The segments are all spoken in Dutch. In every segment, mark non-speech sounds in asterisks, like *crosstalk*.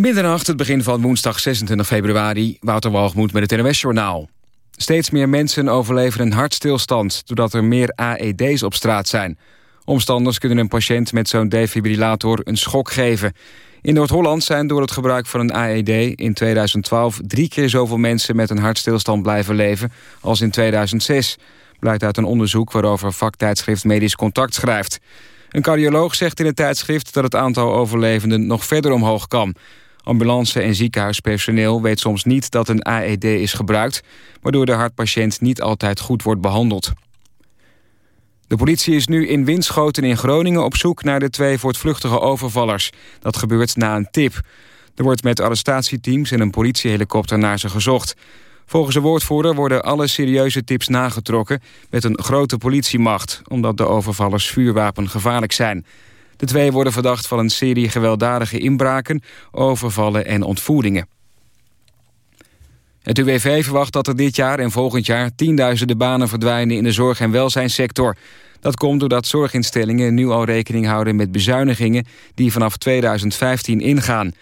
Middernacht, het begin van woensdag 26 februari. Wouter Walgemoed met het NOS-journaal. Steeds meer mensen overleven een hartstilstand... doordat er meer AED's op straat zijn. Omstanders kunnen een patiënt met zo'n defibrillator een schok geven. In Noord-Holland zijn door het gebruik van een AED in 2012... drie keer zoveel mensen met een hartstilstand blijven leven als in 2006. Blijkt uit een onderzoek waarover vaktijdschrift Medisch Contact schrijft. Een cardioloog zegt in het tijdschrift dat het aantal overlevenden nog verder omhoog kan... Ambulance- en ziekenhuispersoneel weet soms niet dat een AED is gebruikt... waardoor de hartpatiënt niet altijd goed wordt behandeld. De politie is nu in Winschoten in Groningen op zoek naar de twee voortvluchtige overvallers. Dat gebeurt na een tip. Er wordt met arrestatieteams en een politiehelikopter naar ze gezocht. Volgens de woordvoerder worden alle serieuze tips nagetrokken... met een grote politiemacht, omdat de overvallers vuurwapen gevaarlijk zijn. De twee worden verdacht van een serie gewelddadige inbraken, overvallen en ontvoeringen. Het UWV verwacht dat er dit jaar en volgend jaar tienduizenden banen verdwijnen in de zorg- en welzijnssector. Dat komt doordat zorginstellingen nu al rekening houden met bezuinigingen die vanaf 2015 ingaan.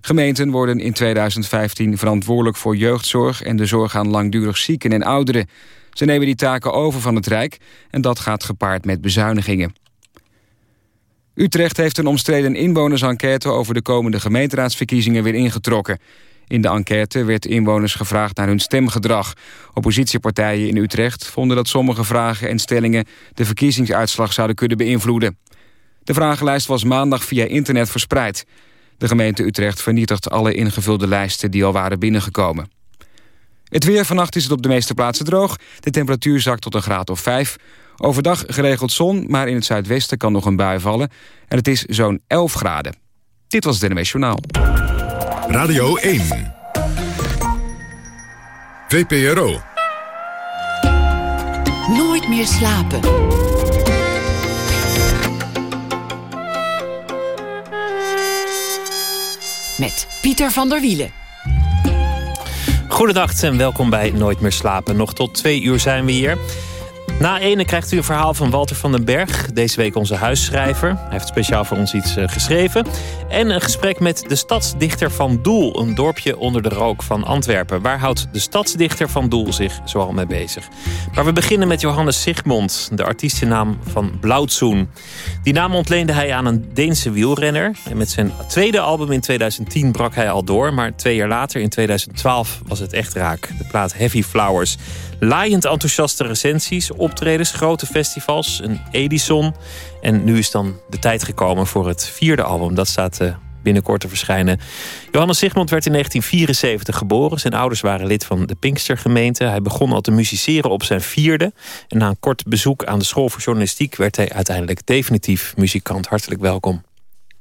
Gemeenten worden in 2015 verantwoordelijk voor jeugdzorg en de zorg aan langdurig zieken en ouderen. Ze nemen die taken over van het Rijk en dat gaat gepaard met bezuinigingen. Utrecht heeft een omstreden inwonersenquête over de komende gemeenteraadsverkiezingen weer ingetrokken. In de enquête werd inwoners gevraagd naar hun stemgedrag. Oppositiepartijen in Utrecht vonden dat sommige vragen en stellingen de verkiezingsuitslag zouden kunnen beïnvloeden. De vragenlijst was maandag via internet verspreid. De gemeente Utrecht vernietigt alle ingevulde lijsten die al waren binnengekomen. Het weer vannacht is het op de meeste plaatsen droog. De temperatuur zakt tot een graad of 5. Overdag geregeld zon, maar in het zuidwesten kan nog een bui vallen. En het is zo'n 11 graden. Dit was het NMS Journaal. Radio 1. VPRO. Nooit meer slapen. Met Pieter van der Wielen. Goedendag en welkom bij Nooit meer slapen. Nog tot twee uur zijn we hier. Na ene krijgt u een verhaal van Walter van den Berg. Deze week onze huisschrijver. Hij heeft speciaal voor ons iets eh, geschreven. En een gesprek met de stadsdichter van Doel. Een dorpje onder de rook van Antwerpen. Waar houdt de stadsdichter van Doel zich zoal mee bezig? Maar we beginnen met Johannes Sigmond. De artiestennaam van Blauwtsoen. Die naam ontleende hij aan een Deense wielrenner. En met zijn tweede album in 2010 brak hij al door. Maar twee jaar later, in 2012, was het echt raak. De plaat Heavy Flowers laaiend enthousiaste recensies, optredens, grote festivals, een Edison. En nu is dan de tijd gekomen voor het vierde album. Dat staat uh, binnenkort te verschijnen. Johannes Sigmund werd in 1974 geboren. Zijn ouders waren lid van de Pinkstergemeente. Hij begon al te musiceren op zijn vierde. En na een kort bezoek aan de school voor journalistiek... werd hij uiteindelijk definitief muzikant. Hartelijk welkom.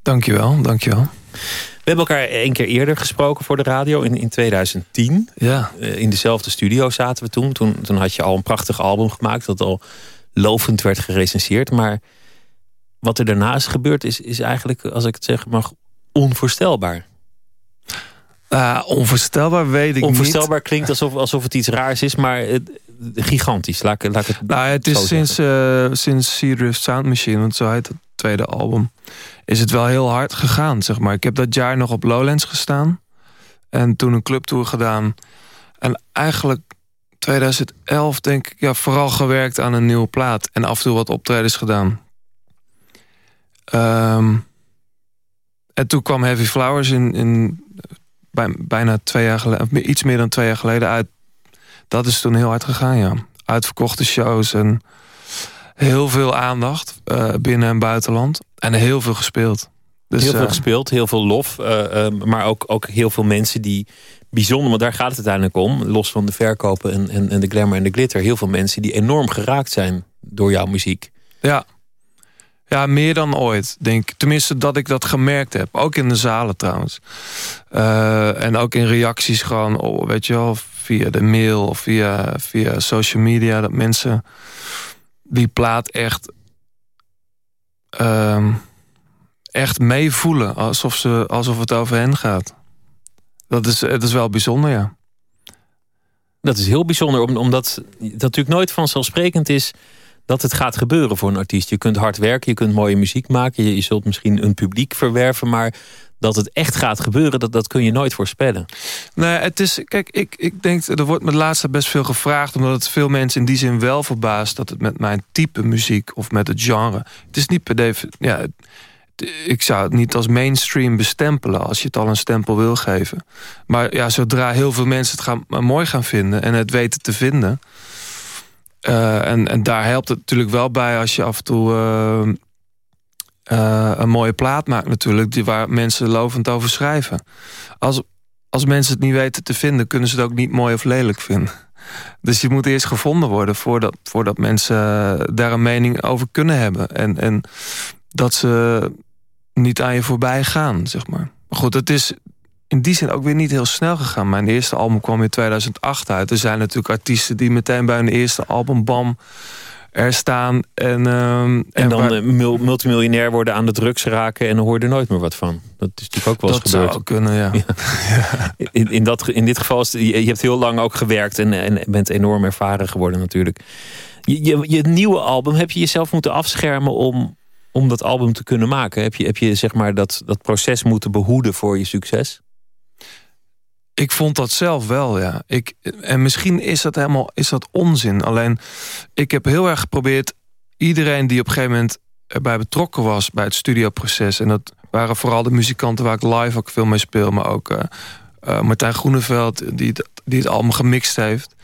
Dankjewel, dankjewel. We hebben elkaar één keer eerder gesproken voor de radio in, in 2010. Ja. Uh, in dezelfde studio zaten we toen. toen. Toen had je al een prachtig album gemaakt dat al lovend werd gerecenseerd. Maar wat er daarna is gebeurd is, is eigenlijk, als ik het zeg mag, onvoorstelbaar. Uh, onvoorstelbaar weet ik onvoorstelbaar klinkt alsof, alsof het iets raars is, maar het, gigantisch. Laat, laat ik het nou, het is sinds, uh, sinds Serious Sound Machine, want zo heet het tweede album is het wel heel hard gegaan, zeg maar. Ik heb dat jaar nog op Lowlands gestaan. En toen een clubtour gedaan. En eigenlijk 2011 denk ik, ja, vooral gewerkt aan een nieuwe plaat. En af en toe wat optredens gedaan. Um, en toen kwam Heavy Flowers in, in bij, bijna twee jaar geleden, iets meer dan twee jaar geleden uit. Dat is toen heel hard gegaan, ja. Uitverkochte shows en heel veel aandacht uh, binnen en buitenland. En heel veel gespeeld. Dus, heel veel uh, gespeeld, heel veel lof. Uh, maar ook, ook heel veel mensen die bijzonder... want daar gaat het uiteindelijk om. Los van de verkopen en, en, en de glamour en de glitter. Heel veel mensen die enorm geraakt zijn door jouw muziek. Ja, ja, meer dan ooit, denk ik. Tenminste, dat ik dat gemerkt heb. Ook in de zalen trouwens. Uh, en ook in reacties gewoon, oh, weet je wel... via de mail of via, via social media... dat mensen die plaat echt... Uh, echt meevoelen. Alsof, ze, alsof het over hen gaat. Dat is, het is wel bijzonder, ja. Dat is heel bijzonder, omdat dat natuurlijk nooit vanzelfsprekend is dat het gaat gebeuren voor een artiest. Je kunt hard werken, je kunt mooie muziek maken, je zult misschien een publiek verwerven, maar dat het echt gaat gebeuren, dat, dat kun je nooit voorspellen. Nee, het is, kijk, ik, ik denk, er wordt me laatst best veel gevraagd... omdat het veel mensen in die zin wel verbaast... dat het met mijn type muziek of met het genre... het is niet per definitie... Ja, ik zou het niet als mainstream bestempelen... als je het al een stempel wil geven. Maar ja, zodra heel veel mensen het gaan, mooi gaan vinden... en het weten te vinden... Uh, en, en daar helpt het natuurlijk wel bij als je af en toe... Uh, uh, een mooie plaat maakt natuurlijk... Die, waar mensen lovend over schrijven. Als, als mensen het niet weten te vinden... kunnen ze het ook niet mooi of lelijk vinden. Dus je moet eerst gevonden worden... voordat, voordat mensen daar een mening over kunnen hebben. En, en dat ze niet aan je voorbij gaan, zeg maar. Maar goed, het is in die zin ook weer niet heel snel gegaan. Mijn eerste album kwam in 2008 uit. Er zijn natuurlijk artiesten die meteen bij hun eerste album... bam, er staan. En, ehm, en, dan waar... multimiljonair worden aan de drugs raken... en dan hoor je er nooit meer wat van. Dat is natuurlijk ook wel eens gebeurd. Dat zou kunnen, *laughs* ja. In, in, dat, in dit geval, is, je, je hebt heel lang ook gewerkt... En, en bent enorm ervaren geworden natuurlijk. Je, je, je nieuwe album, heb je jezelf moeten afschermen... om, om dat album te kunnen maken? Heb je, heb je zeg maar dat, dat proces moeten behoeden voor je succes? Ik vond dat zelf wel, ja. Ik, en misschien is dat helemaal is dat onzin. Alleen, ik heb heel erg geprobeerd... iedereen die op een gegeven moment erbij betrokken was... bij het studioproces... en dat waren vooral de muzikanten waar ik live ook veel mee speel... maar ook uh, uh, Martijn Groeneveld, die het, die het allemaal gemixt heeft...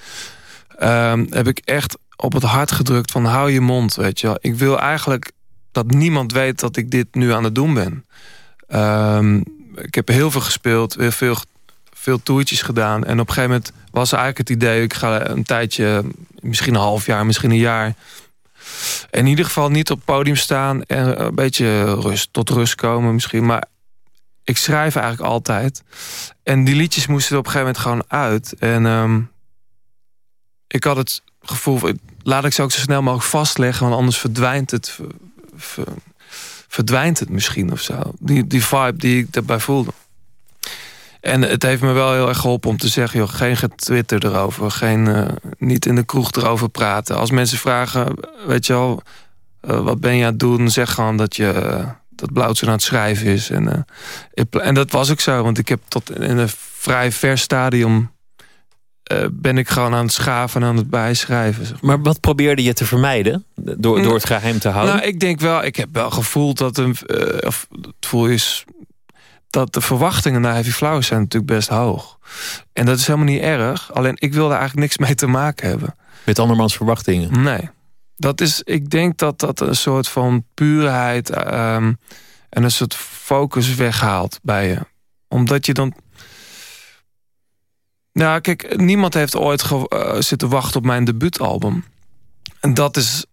Uh, heb ik echt op het hart gedrukt van hou je mond, weet je. Ik wil eigenlijk dat niemand weet dat ik dit nu aan het doen ben. Um, ik heb heel veel gespeeld, heel veel veel toertjes gedaan. En op een gegeven moment was eigenlijk het idee... ik ga een tijdje, misschien een half jaar, misschien een jaar... in ieder geval niet op het podium staan... en een beetje rust, tot rust komen misschien. Maar ik schrijf eigenlijk altijd. En die liedjes moesten op een gegeven moment gewoon uit. En um, ik had het gevoel... laat ik ze ook zo snel mogelijk vastleggen... want anders verdwijnt het... verdwijnt het misschien of zo. Die, die vibe die ik daarbij voelde. En het heeft me wel heel erg geholpen om te zeggen... Joh, geen getwitter erover, geen, uh, niet in de kroeg erover praten. Als mensen vragen, weet je wel... Uh, wat ben je aan het doen? Zeg gewoon dat je... Uh, dat aan het schrijven is. En, en dat was ook zo, want ik heb tot in een vrij ver stadium... ben ik gewoon aan het schaven en aan het bijschrijven. Zeg maar. maar wat probeerde je te vermijden? Door, door het geheim te houden? Nou, ik denk wel, ik heb wel gevoeld dat een... of, het voel is dat de verwachtingen naar Heavy Flowers zijn natuurlijk best hoog. En dat is helemaal niet erg. Alleen ik wilde eigenlijk niks *laughs* mee te maken hebben. Met andermans verwachtingen? Nee. Dat is, ik denk dat dat een soort van puurheid ehm, en een soort focus weghaalt bij je. Omdat je dan... Nou, kijk, niemand heeft ooit uh, zitten wachten op mijn debuutalbum. En dat is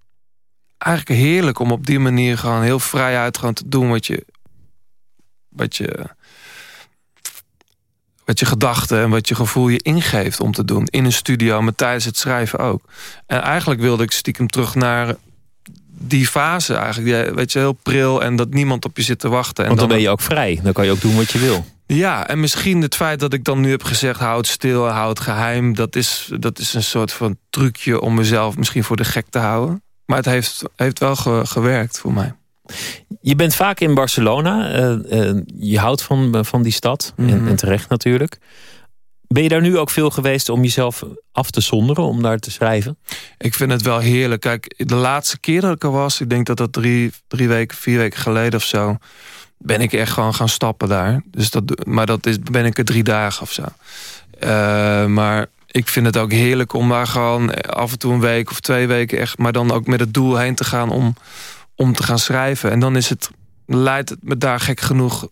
eigenlijk heerlijk om op die manier gewoon heel vrij uit gaan te doen wat je wat je, wat je gedachten en wat je gevoel je ingeeft om te doen. In een studio, maar tijdens het schrijven ook. En eigenlijk wilde ik stiekem terug naar die fase eigenlijk. Weet je, heel pril en dat niemand op je zit te wachten. En Want dan, ben je ook vrij. Dan kan je ook doen wat je wil. Ja, en misschien het feit dat ik dan nu heb gezegd... houd stil, houd geheim... Dat is, dat is een soort van trucje om mezelf misschien voor de gek te houden. Maar het heeft, heeft wel gewerkt voor mij. Je bent vaak in Barcelona. Eh, eh, je houdt van, van die stad. en, mhm. en, terecht natuurlijk. Ben je daar nu ook veel geweest om jezelf af te zonderen? Om daar te schrijven? Ik vind het wel heerlijk. Kijk, de laatste keer dat ik er was... Ik denk dat dat drie, drie weken, vier weken geleden of zo... ben ik echt gewoon gaan stappen daar. Dus dat, maar dat is, ben ik er drie dagen of zo. Uh, maar ik vind het ook heerlijk om daar gewoon af en toe een week of twee weken echt... maar dan ook met het doel heen te gaan om om te gaan schrijven. En dan is het, leidt het me daar gek genoeg...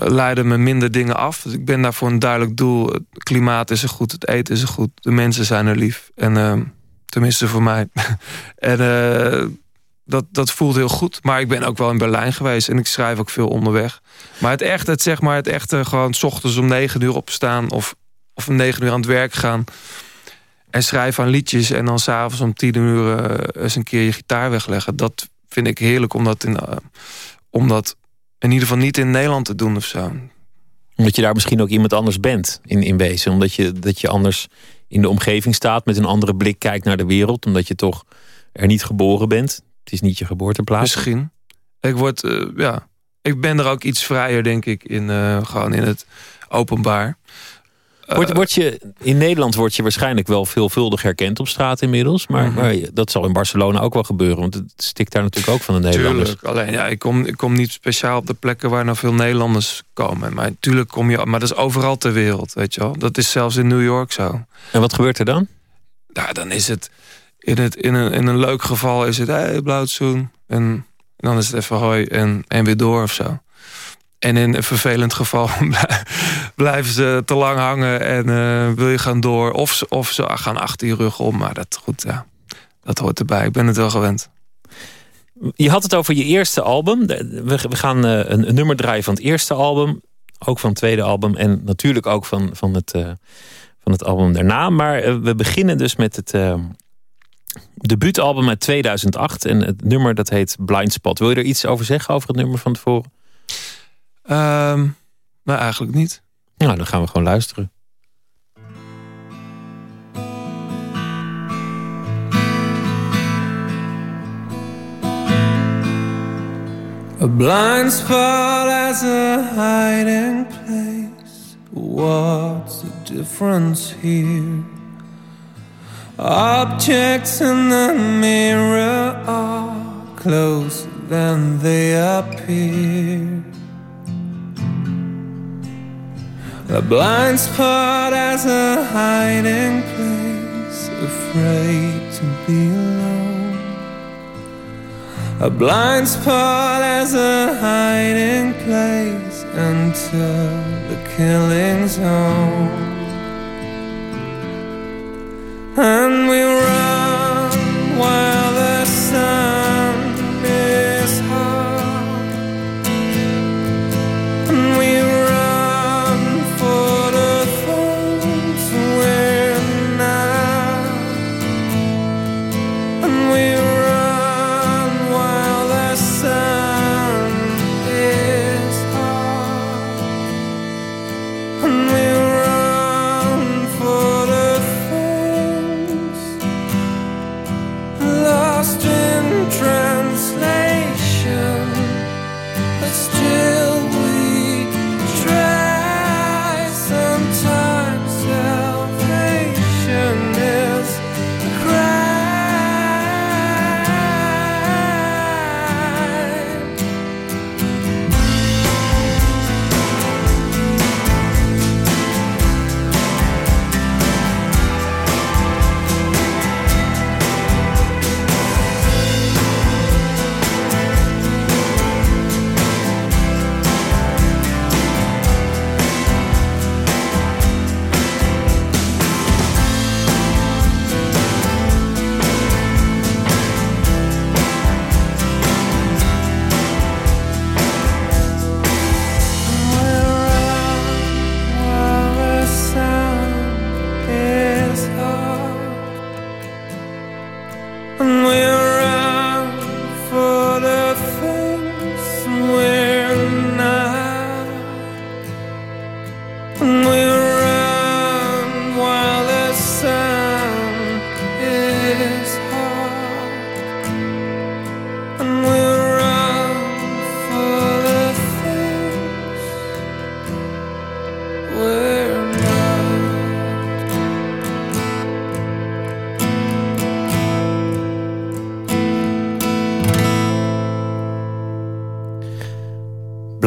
Uh, leiden me minder dingen af. Dus ik ben daar voor een duidelijk doel. Het klimaat is er goed, het eten is er goed. De mensen zijn er lief. En uh, tenminste voor mij. *laughs* en uh, dat, dat voelt heel goed. Maar ik ben ook wel in Berlijn geweest. En ik schrijf ook veel onderweg. Maar het echte, het, zeg maar, het echte gewoon... s ochtends om negen uur opstaan... of, of om negen uur aan het werk gaan en schrijven aan liedjes en dan s'avonds om tien uur uh, eens een keer je gitaar wegleggen. Dat vind ik heerlijk om dat, in, uh, om dat in ieder geval niet in Nederland te doen of zo. Omdat je daar misschien ook iemand anders bent in, in wezen. Omdat je, dat je anders in de omgeving staat met een andere blik kijkt naar de wereld. Omdat je toch er niet geboren bent. Het is niet je geboorteplaats. Misschien. Ik word, uh, ja, ik ben er ook iets vrijer, denk ik, in, gewoon in het openbaar. Word, word, je, in Nederland word je waarschijnlijk wel veelvuldig herkend op straat inmiddels. Maar, mhm. maar, dat zal in Barcelona ook wel gebeuren. Want het stikt daar natuurlijk ook van de Nederlanders. Tuurlijk, alleen ja, ik kom, ik kom niet speciaal op de plekken waar nou veel Nederlanders komen. Maar natuurlijk kom je... Maar dat is overal ter wereld, weet je wel. Dat is zelfs in New York zo. En wat gebeurt er dan? Nou, dan is het... In, het, in, een, in een leuk geval is het... Hey, blauwtsoen. En, en dan is het even hoi en, en weer door of zo. En in een vervelend geval *laughs* blijven ze te lang hangen en uh, wil je gaan door. Of ze, of ze gaan achter je rug om. Maar dat, goed, ja, dat hoort erbij. Ik ben het wel gewend. Je had het over je eerste album. We, gaan uh, een, nummer draaien van het eerste album. Ook van het tweede album. En natuurlijk ook van, van, het, uh, van het album daarna. Maar we beginnen dus met het debuutalbum uit 2008. En het nummer dat heet Blind Spot. Wil je er iets over zeggen over het nummer van tevoren? Um, nou, eigenlijk niet. Nou, dan gaan we gewoon luisteren. A blind spot as a hiding place. What's the difference here? Objects in the mirror are closer than they appear. A blind spot as a hiding place, afraid to be alone. A blind spot as a hiding place until the killing zone. And we run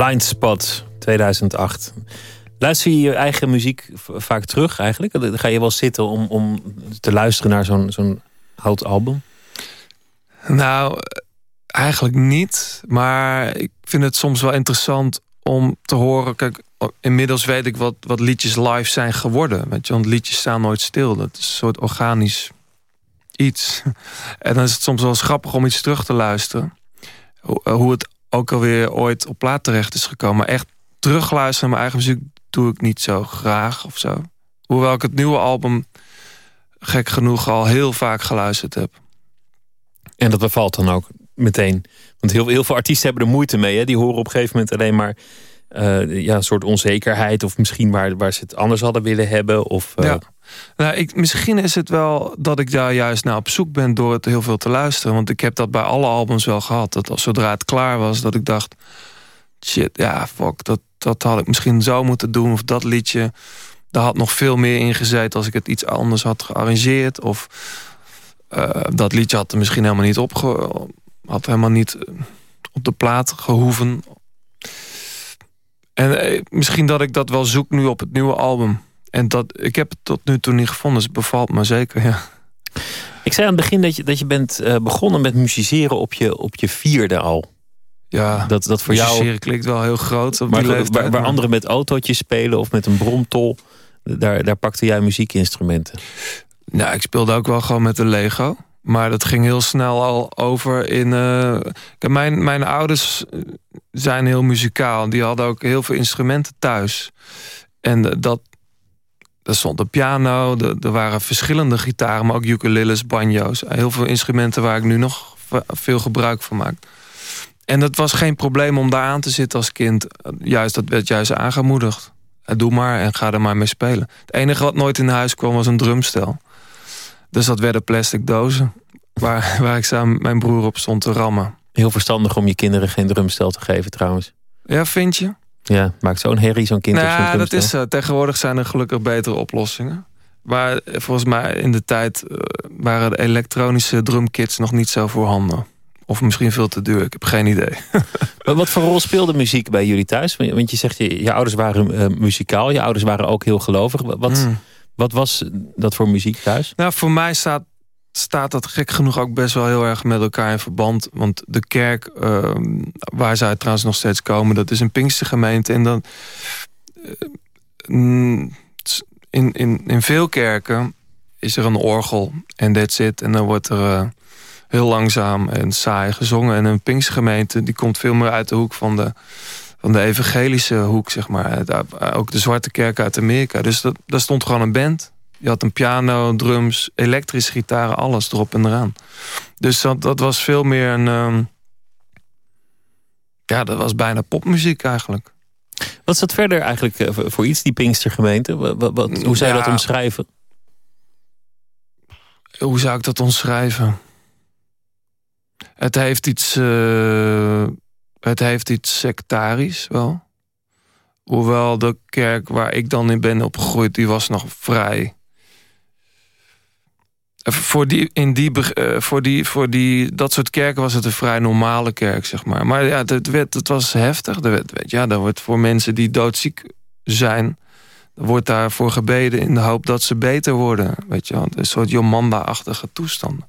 Blind Spot 2008. Luister je je eigen muziek vaak terug eigenlijk? Ga je wel zitten om, om te luisteren naar zo'n zo'n oud album? Nou, eigenlijk niet. Maar ik vind het soms wel interessant om te horen... Kijk, inmiddels weet ik wat, wat liedjes live zijn geworden. Weet je, want liedjes staan nooit stil. Dat is een soort organisch iets. *laughs* En dan is het soms wel grappig om iets terug te luisteren. Hoe het ook alweer ooit op plaat terecht is gekomen. Maar echt terugluisteren naar mijn eigen muziek doe ik niet zo graag of zo. Hoewel ik het nieuwe album gek genoeg al heel vaak geluisterd heb. En dat bevalt dan ook meteen. Want heel, heel veel artiesten hebben er moeite mee. Hè? Die horen op een gegeven moment alleen maar uh, ja, een soort onzekerheid. Of misschien waar, waar ze het anders hadden willen hebben. Of, uh... ja. Nou, ik, misschien is het wel dat ik daar juist naar op zoek ben door het heel veel te luisteren. Want ik heb dat bij alle albums wel gehad. Dat als zodra het klaar was, dat ik dacht... shit, ja, fuck, dat, dat had ik misschien zo moeten doen. Of dat liedje, daar had nog veel meer in gezeten... als ik het iets anders had gearrangeerd. Of uh, dat liedje had er misschien helemaal niet opge... had helemaal niet op de plaat gehoeven. En eh, misschien dat ik dat wel zoek nu op het nieuwe album. En dat, ik heb het tot nu toe niet gevonden, dus het bevalt me zeker, ja. Ik zei aan het begin dat je, dat je bent uh, begonnen met musiceren op je, op je vierde al. Ja, dat, dat voor jou klinkt wel heel groot. Op maar, die leeftijd, waar, waar anderen met autootjes spelen of met een bromtol, daar, daar pakte jij muziekinstrumenten. Nou, ik speelde ook wel gewoon met de Lego. Maar dat ging heel snel al over in... Uh, mijn, mijn ouders zijn heel muzikaal. Die hadden ook heel veel instrumenten thuis. En dat, er stond een piano, er, waren verschillende gitaren... maar ook ukuleles, banjo's. Heel veel instrumenten waar ik nu nog veel gebruik van maak. En dat was geen probleem om daar aan te zitten als kind. Juist, dat werd juist aangemoedigd. Doe maar en ga er maar mee spelen. Het enige wat nooit in huis kwam was een drumstel. Dus dat werden plastic dozen. Waar, *laughs* waar ik samen mijn broer op stond te rammen. Heel verstandig om je kinderen geen drumstel te geven trouwens. Ja, vind je? Ja, maakt zo'n herrie zo'n kind nou, Ja, dat is zo. Tegenwoordig zijn er gelukkig betere oplossingen. Maar volgens mij in de tijd eh, waren de elektronische drumkits nog niet zo voorhanden. Of misschien veel te duur, ik heb geen idee. *laughs* Wat voor rol speelde muziek bij jullie thuis? Want je zegt, je, je ouders waren uh, muzikaal, je ouders waren ook heel gelovig. Wat, hmm. wat was dat voor muziek thuis? Nou, voor mij staat, staat dat gek genoeg ook best wel heel erg met elkaar in verband. Want de kerk, uh, waar zij trouwens nog steeds komen... dat is een Pinkstergemeente. En dan... Uh, in, in, in veel kerken is er een orgel en that's it. En dan wordt er uh, heel langzaam en saai gezongen. En een Pinkstergemeente die komt veel meer uit de hoek van de, van de evangelische hoek, zeg maar. Ook de Zwarte Kerk uit Amerika. Dus dat, daar stond gewoon een band. Je had een piano, drums, elektrische gitaren, alles erop en eraan. Dus dat, dat was veel meer een... Um, ja, dat was bijna popmuziek eigenlijk. Wat is dat verder eigenlijk eh, voor iets, die Pinkstergemeente? Wat, wat, hoe zou je dat omschrijven? Hoe zou ik dat omschrijven? Het heeft iets... Uh, het heeft iets sectarisch wel. Hoewel de kerk waar ik dan in ben opgegroeid... die was nog vrij voor, die, in die, uh, voor, die, voor die, dat soort kerken was het een vrij normale kerk, zeg maar. Maar ja, het, werd, het was heftig. Er werd, ja, daar wordt voor mensen die doodziek zijn... wordt daarvoor gebeden in de hoop dat ze beter worden. Weet je Een soort Jomanda-achtige toestand.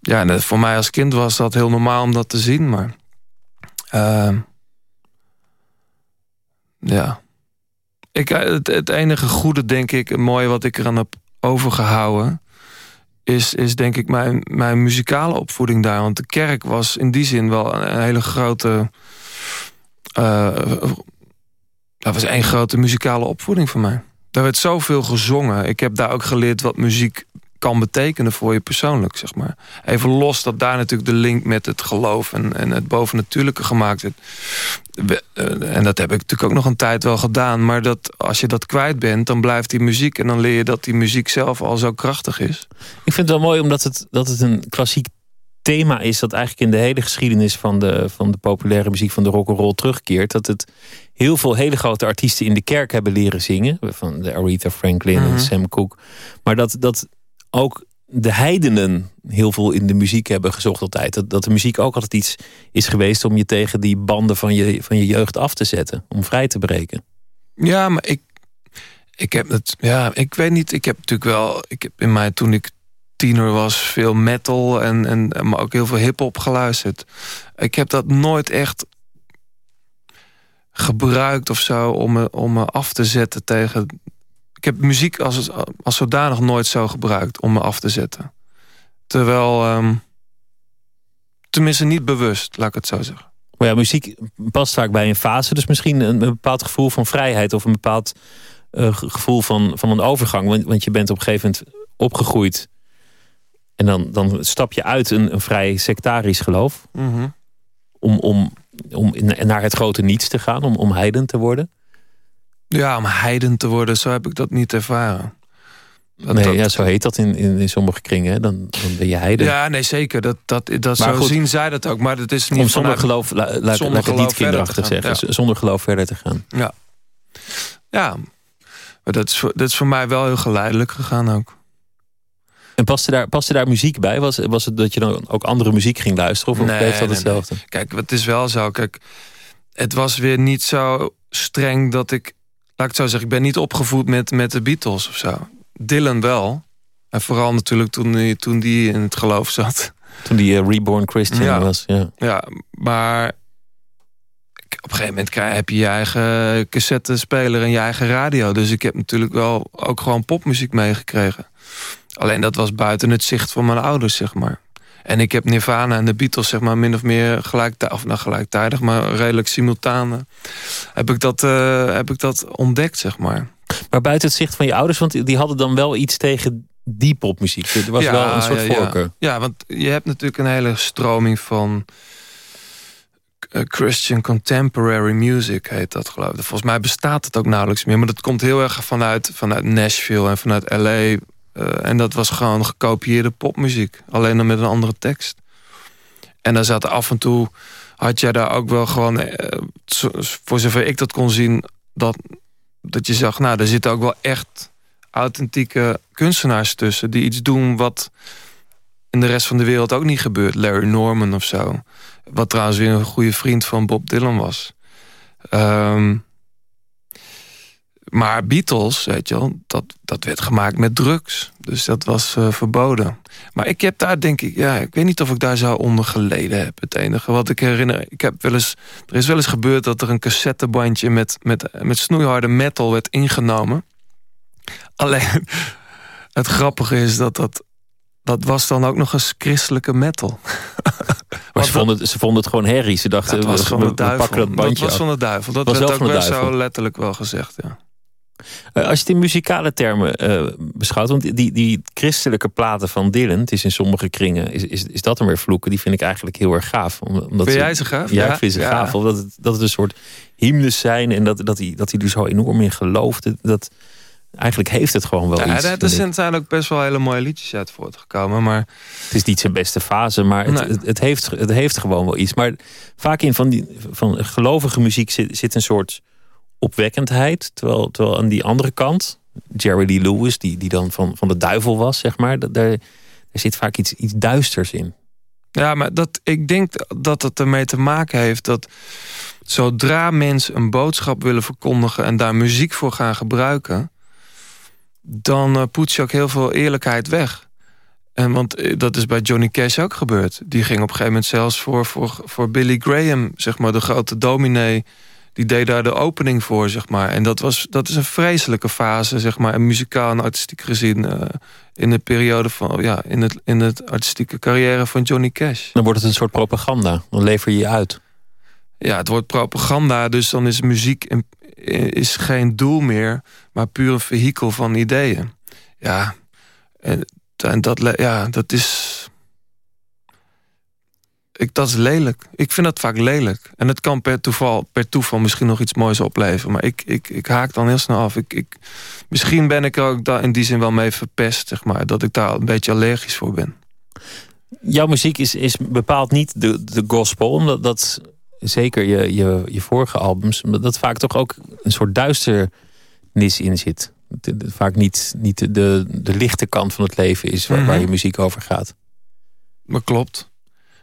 Ja, en voor mij als kind was dat heel normaal om dat te zien, maar... Uh, ja. Ik, het, het enige goede, denk ik, mooie wat ik eraan heb overgehouden... is, is denk ik mijn, mijn muzikale opvoeding daar. Want de kerk was in die zin wel een hele grote... Uh, dat was één grote muzikale opvoeding voor mij. Daar werd zoveel gezongen. Ik heb daar ook geleerd wat muziek kan betekenen voor je persoonlijk, zeg maar. Even los dat daar natuurlijk de link met het geloof en, en het bovennatuurlijke gemaakt wordt. Eh, en dat heb ik natuurlijk ook nog een tijd wel gedaan. Maar dat, als je dat kwijt bent, dan blijft die muziek... en dan leer je dat die muziek zelf al zo krachtig is. Ik vind het wel mooi omdat het, dat het een klassiek thema is... dat eigenlijk in de hele geschiedenis van de, van de populaire muziek van de rock'n'roll terugkeert. Dat het heel veel hele grote artiesten in de kerk hebben leren zingen. Van de Aretha Franklin en mhm. Sam Cooke. Maar dat, dat ook de heidenen heel veel in de muziek hebben gezocht altijd. Dat, dat de muziek ook altijd iets is geweest om je tegen die banden van je, van je jeugd af te zetten. Om vrij te breken. Ja, maar ik, ik heb het, ja, ik weet niet. Ik heb natuurlijk wel, ik heb in mij toen ik tiener was veel metal en, en maar ook heel veel hip-hop geluisterd. Ik heb dat nooit echt gebruikt of zo om me, om me af te zetten tegen ik heb muziek als, als zodanig nooit zo gebruikt om me af te zetten. Terwijl, ehm, tenminste niet bewust, laat ik het zo zeggen. Maar ja, muziek past vaak bij een fase. Dus misschien een, bepaald gevoel van vrijheid... of een bepaald uh, gevoel van, van een overgang. Want, want je bent op een gegeven moment opgegroeid... en dan, dan stap je uit een, een vrij sectarisch geloof... Mm om, om, om naar het grote niets te gaan, om, om heiden te worden. Ja, om heiden te worden, zo heb ik dat niet ervaren. Nee, dat- ja, zo heet dat in, in, in sommige kringen. Dan, dan ben je heide. Ja, nee, zeker. Dat, dat, dat Maar zo goed, zien zij dat ook. Maar dat is niet Om zonder vanuit- geloof, la, la- laat ik zonder geloof niet kinderachtig zeggen. Zonder geloof verder te gaan. Ja. Ja. Maar dat is, voor, dat is voor mij wel heel geleidelijk gegaan ook. En paste daar, paste daar muziek bij? Was, was het dat je dan ook andere muziek ging luisteren? Of, of Nee, bleef dat nee, hetzelfde? Kijk, het is wel zo. Kijk, het was weer niet zo streng dat ik... Laat ik het zo zeggen, ik ben niet opgevoed met, met de Beatles of zo. Dylan wel. En vooral natuurlijk toen, die- toen die in het geloof zat. Toen die eh, Reborn Christian Ja. was. Ja. Ja, maar op een gegeven moment krijg- heb je je eigen cassettespeler en je eigen radio. Dus ik heb natuurlijk wel ook gewoon popmuziek meegekregen. Alleen dat was buiten het zicht van mijn ouders, zeg maar. En ik heb Nirvana en de Beatles, zeg maar, min of meer gelijktijdig, of nou gelijktijdig, maar redelijk simultaan, eh, heb ik dat, eh, heb ik dat ontdekt, zeg maar. Maar buiten het zicht van je ouders, want die hadden dan wel iets tegen die popmuziek. Er was Ja, wel een soort ja, ja. voorkeur. Ja, want je hebt natuurlijk een hele stroming van eh, Christian Contemporary Music heet dat geloof ik. Volgens mij bestaat het ook nauwelijks meer. Maar dat komt heel erg vanuit, vanuit Nashville en vanuit L.A. eh, en dat was gewoon gekopieerde popmuziek. Alleen dan met een andere tekst. En daar zat af en toe... had jij daar ook wel gewoon... eh, voor zover ik dat kon zien... dat, dat je zag, nou, er zitten ook wel echt authentieke kunstenaars tussen... die iets doen wat in de rest van de wereld ook niet gebeurt. Larry Norman of zo. Wat trouwens weer een goede vriend van Bob Dylan was. Ehm, maar Beatles, weet je wel, dat, dat werd gemaakt met drugs. Dus dat was eh, verboden. Maar ik heb daar denk ik, ja, ik weet niet of ik daar zo onder geleden heb. Het enige wat ik herinner, ik heb wel eens, er is wel eens gebeurd dat er een cassettebandje met, met, met snoeiharde metal werd ingenomen. Alleen, *laughs* het grappige is dat dat, dat was dan ook nog eens christelijke metal. *laughs* Maar ze vonden, het- ze vonden het gewoon herrie. Ze dachten, Dat was we, van de duivel. dat bandje was af. van de duivel. Dat Was werd ook wel zo letterlijk wel gezegd, ja. Eh, Als je het in muzikale termen eh, beschouwt... want die, die christelijke platen van Dylan... het is in sommige kringen, is, is, is dat dan weer vloeken... die vind ik eigenlijk heel erg gaaf. Om- Omdat Vind ze- jij ze gaaf? Ja, Ja, ik vind ze ja. gaaf. Omdat het, dat het een soort hymnes zijn... en dat, dat, hij, dat hij er zo enorm in gelooft. Dat- eigenlijk heeft het gewoon wel Ja, iets. er zijn- zijn ook best wel hele mooie liedjes uit voortgekomen. Maar Het is niet zijn beste fase, maar het, Nee. het, het heeft, het heeft gewoon wel iets. Maar vaak in van, die, van gelovige muziek zit, zit een soort opwekkendheid. Terwijl, terwijl aan die andere kant, Jerry Lee Lewis, die, die dan van, van de duivel was, zeg maar, daar, daar zit vaak iets, iets duisters in. Ja, maar dat, ik denk dat het ermee te maken heeft dat zodra mensen een boodschap willen verkondigen en daar muziek voor gaan gebruiken, dan eh, poets je ook heel veel eerlijkheid weg. En want eh, dat is bij Johnny Cash ook gebeurd. Die ging op een gegeven moment zelfs voor, voor, voor Billy Graham, zeg maar, de grote dominee. Die deed daar de opening voor, zeg maar. En dat, was, dat is een vreselijke fase, zeg maar, en muzikaal en artistiek gezien. eh, in de periode van, ja, in het, in het artistieke carrière van Johnny Cash. Dan wordt het een soort propaganda. Dan lever je je uit. Ja, het wordt propaganda, dus dan is muziek is geen doel meer, maar puur een vehikel van ideeën. Ja, en, en dat, ja, dat is. Ik, dat is lelijk. Ik vind dat vaak lelijk. En het kan per toeval, per toeval misschien nog iets moois opleveren. Maar ik, ik, ik haak dan heel snel af. Ik, ik, misschien ben ik er ook daar in die zin wel mee verpest, zeg maar. Dat ik daar een beetje allergisch voor ben. Jouw muziek is, is bepaald niet de, de gospel. Omdat dat, zeker je, je, je vorige albums, omdat dat vaak toch ook een soort duisternis in zit. Vaak niet, niet de, de, de lichte kant van het leven is waar, Mhm. waar je muziek over gaat. Dat klopt.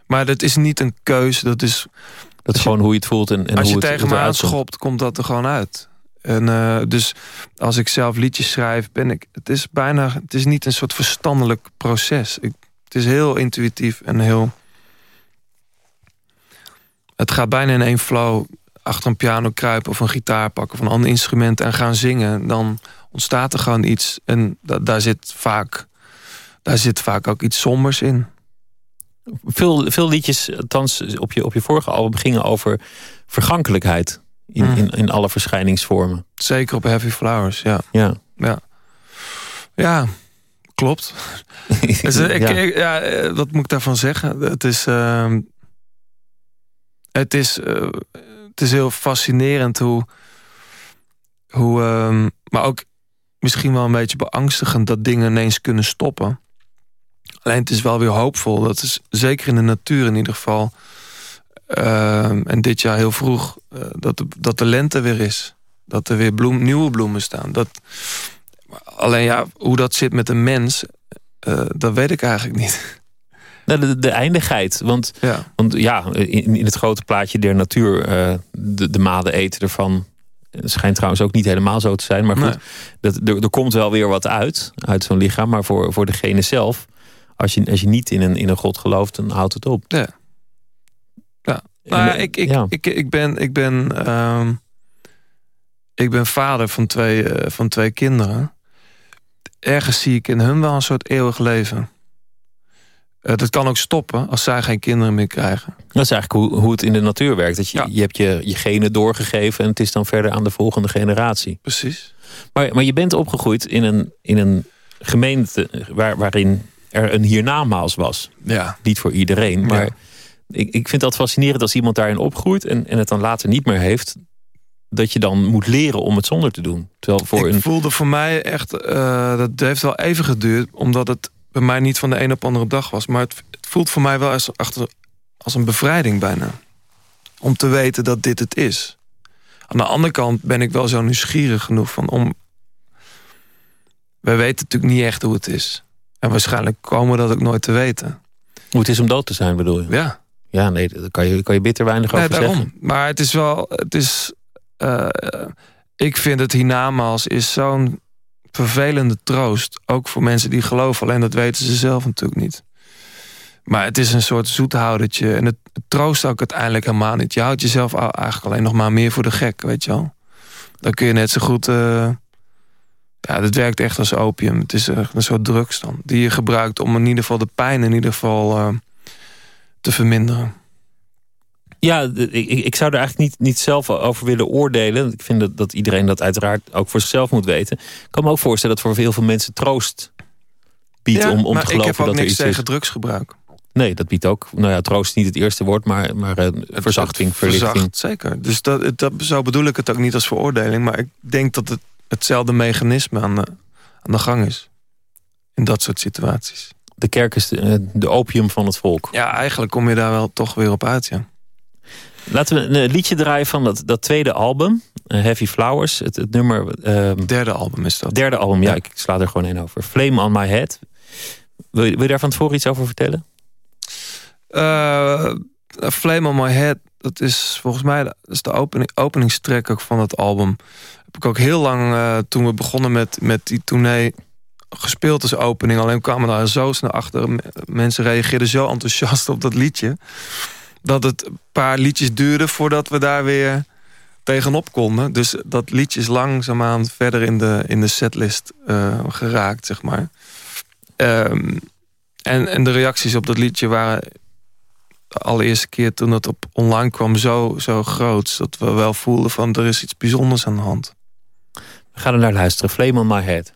Maar dat is niet een keuze, dat is Dat is gewoon hoe je het voelt en, en als hoe je het, tegen me aanschopt, komt dat er gewoon uit. En eh, dus als ik zelf liedjes schrijf, ben ik. Het is bijna. Het is niet een soort verstandelijk proces. Ik, het is heel intuïtief en heel. Het gaat bijna in één flow achter een piano kruipen of een gitaar pakken of een ander instrument en gaan zingen. Dan ontstaat er gewoon iets. En da- daar zit vaak. Daar zit vaak ook iets sombers in. Veel, veel liedjes, althans op je, op je vorige album, gingen over vergankelijkheid. In, Mhm. in, in alle verschijningsvormen. Zeker op Heavy Flowers, ja. Ja. Ja, ja klopt. *laughs* Dus, eh, ik, Ja. ik- ja, eh, wat moet ik daarvan zeggen? Het is, ehm, het is, eh, het is heel fascinerend hoe, hoe ehm, maar ook misschien wel een beetje beangstigend dat dingen ineens kunnen stoppen. Alleen het is wel weer hoopvol. Dat is zeker in de natuur in ieder geval. Ehm, en dit jaar heel vroeg. Uh, dat, de, dat de lente weer is. Dat er weer bloem, nieuwe bloemen staan. Dat, alleen ja, hoe dat zit met een mens. Uh, dat weet ik eigenlijk niet. *laughs* De, de, eindigheid. Want ja, want, ja in, in het grote plaatje der natuur... Uh, de, de maden eten ervan het schijnt trouwens ook niet helemaal zo te zijn. Maar goed, dat, er, er komt wel weer wat uit, uit zo'n lichaam. Maar voor, voor degene zelf, als je, als je niet in een, in een god gelooft, dan houdt het op. Ja. Ja. Nou, ik, ik, ik, ik ben, ik ben, ehm, ik ben vader van twee, uh, van twee kinderen. Ergens zie ik in hun wel een soort eeuwig leven. Uh, dat kan ook stoppen als zij geen kinderen meer krijgen. Dat is eigenlijk hoe, hoe het in de natuur werkt. Dat je, je hebt je, je genen doorgegeven en het is dan verder aan de volgende generatie. Precies. Maar, maar je bent opgegroeid in een, in een gemeente waar, waarin er een hiernamaals was. Ja. Niet voor iedereen, maar ik, ik vind dat fascinerend als iemand daarin opgroeit en, en het dan later niet meer heeft. Dat je dan moet leren om het zonder te doen. Terwijl voor ik een... voelde voor mij echt, uh, dat heeft wel even geduurd, omdat het bij mij niet van de een op de andere dag was. Maar het, het voelt voor mij wel als, achter, als een bevrijding bijna. Om te weten dat dit het is. Aan de andere kant ben ik wel zo nieuwsgierig genoeg van om... We weten natuurlijk niet echt hoe het is. En waarschijnlijk komen we dat ook nooit te weten. Hoe het is om dood te zijn, bedoel je? Ja. Ja, nee, daar kan je, kan je bitter weinig over daarom. zeggen. Maar het is wel... Het is, uh, ik vind het hiernamaals is zo'n vervelende troost. Ook voor mensen die geloven. Alleen dat weten ze zelf natuurlijk niet. Maar het is een soort zoethoudertje. En het, troost ook uiteindelijk helemaal niet. Je houdt jezelf eigenlijk alleen nog maar meer voor de gek, weet je wel. Dan kun je net zo goed... Uh, ja, het werkt echt als opium. Het is een soort drugs dan. Die je gebruikt om in ieder geval de pijn in ieder geval uh, te verminderen. Ja, ik, ik zou er eigenlijk niet, niet zelf over willen oordelen. Ik vind dat, dat iedereen dat uiteraard ook voor zichzelf moet weten. Ik kan me ook voorstellen dat voor heel veel mensen troost biedt om, om te geloven dat er iets is. ik heb ook niks tegen drugsgebruik. Nee, dat biedt ook. Nou ja, troost is niet het eerste woord, maar, maar uh, verzachting, verlichting. Verzacht, zeker. Dus dat, dat, zo bedoel ik het ook niet als veroordeling. Maar ik denk dat het hetzelfde mechanisme aan de, aan de gang is. In dat soort situaties. De kerk is de, eh, de opium van het volk. Ja, eigenlijk kom je daar wel toch weer op uit, ja. Laten we een liedje draaien van dat, dat tweede album. Uh, Heavy Flowers. Het, het nummer... Uh, derde album is dat. Derde album, ja. Ik, sla er gewoon één over. Flame on my head. Wil je, wil je daar van tevoren iets over vertellen? Uh, Flame on my head. Dat is volgens mij dat is de opening, openingstrek ook van het album. Heb ik ook heel lang, uh, toen we begonnen met, met die tournee gespeeld als opening. Alleen kwamen daar zo snel achter. Mensen reageerden zo enthousiast op dat liedje dat het een paar liedjes duurde voordat we daar weer tegenop konden. Dus dat liedje is langzaamaan verder in de, in de setlist uh, geraakt, zeg maar. Um, en, en de reacties op dat liedje waren de allereerste keer toen het op online kwam zo, zo groot. Dat we wel voelden van er is iets bijzonders aan de hand. We gaan er naar luisteren. Flame on my head.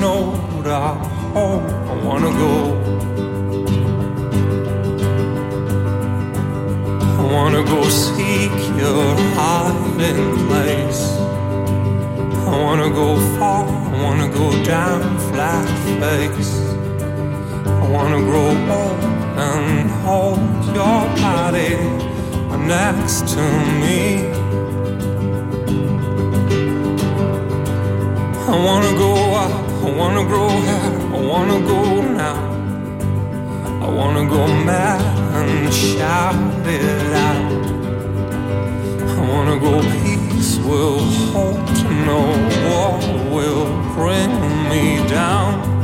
know what oh, I hope I wanna go. I wanna go seek your hiding place. I wanna go far, I wanna go down flat face. I wanna grow old and hold your body next to me. I wanna go out I wanna grow hair. I wanna go now. I wanna go mad and shout it out. I wanna go peace will hold, no war will bring me down.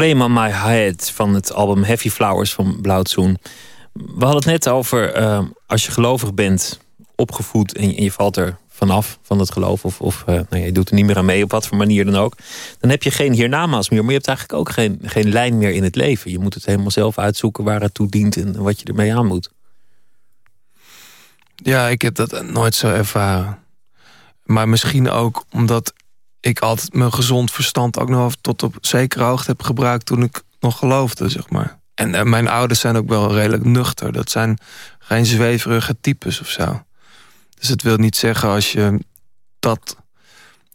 Flame on My Head van het album Heavy Flowers van Blauwtsoen. We hadden het net over eh, als je gelovig bent, opgevoed en je, valt er vanaf van het geloof. Of, of eh, nou je doet er niet meer aan mee, op wat voor manier dan ook. Dan heb je geen hiernamaals meer. Maar je hebt eigenlijk ook geen, geen lijn meer in het leven. Je moet het helemaal zelf uitzoeken waar het toe dient en wat je ermee aan moet. Ja, ik heb dat nooit zo ervaren. Maar misschien ook omdat ik altijd mijn gezond verstand ook nog tot op zekere hoogte heb gebruikt toen ik nog geloofde, zeg maar. En eh, mijn ouders zijn ook wel redelijk nuchter. Dat zijn geen zweverige types of zo. Dus het wil niet zeggen als je dat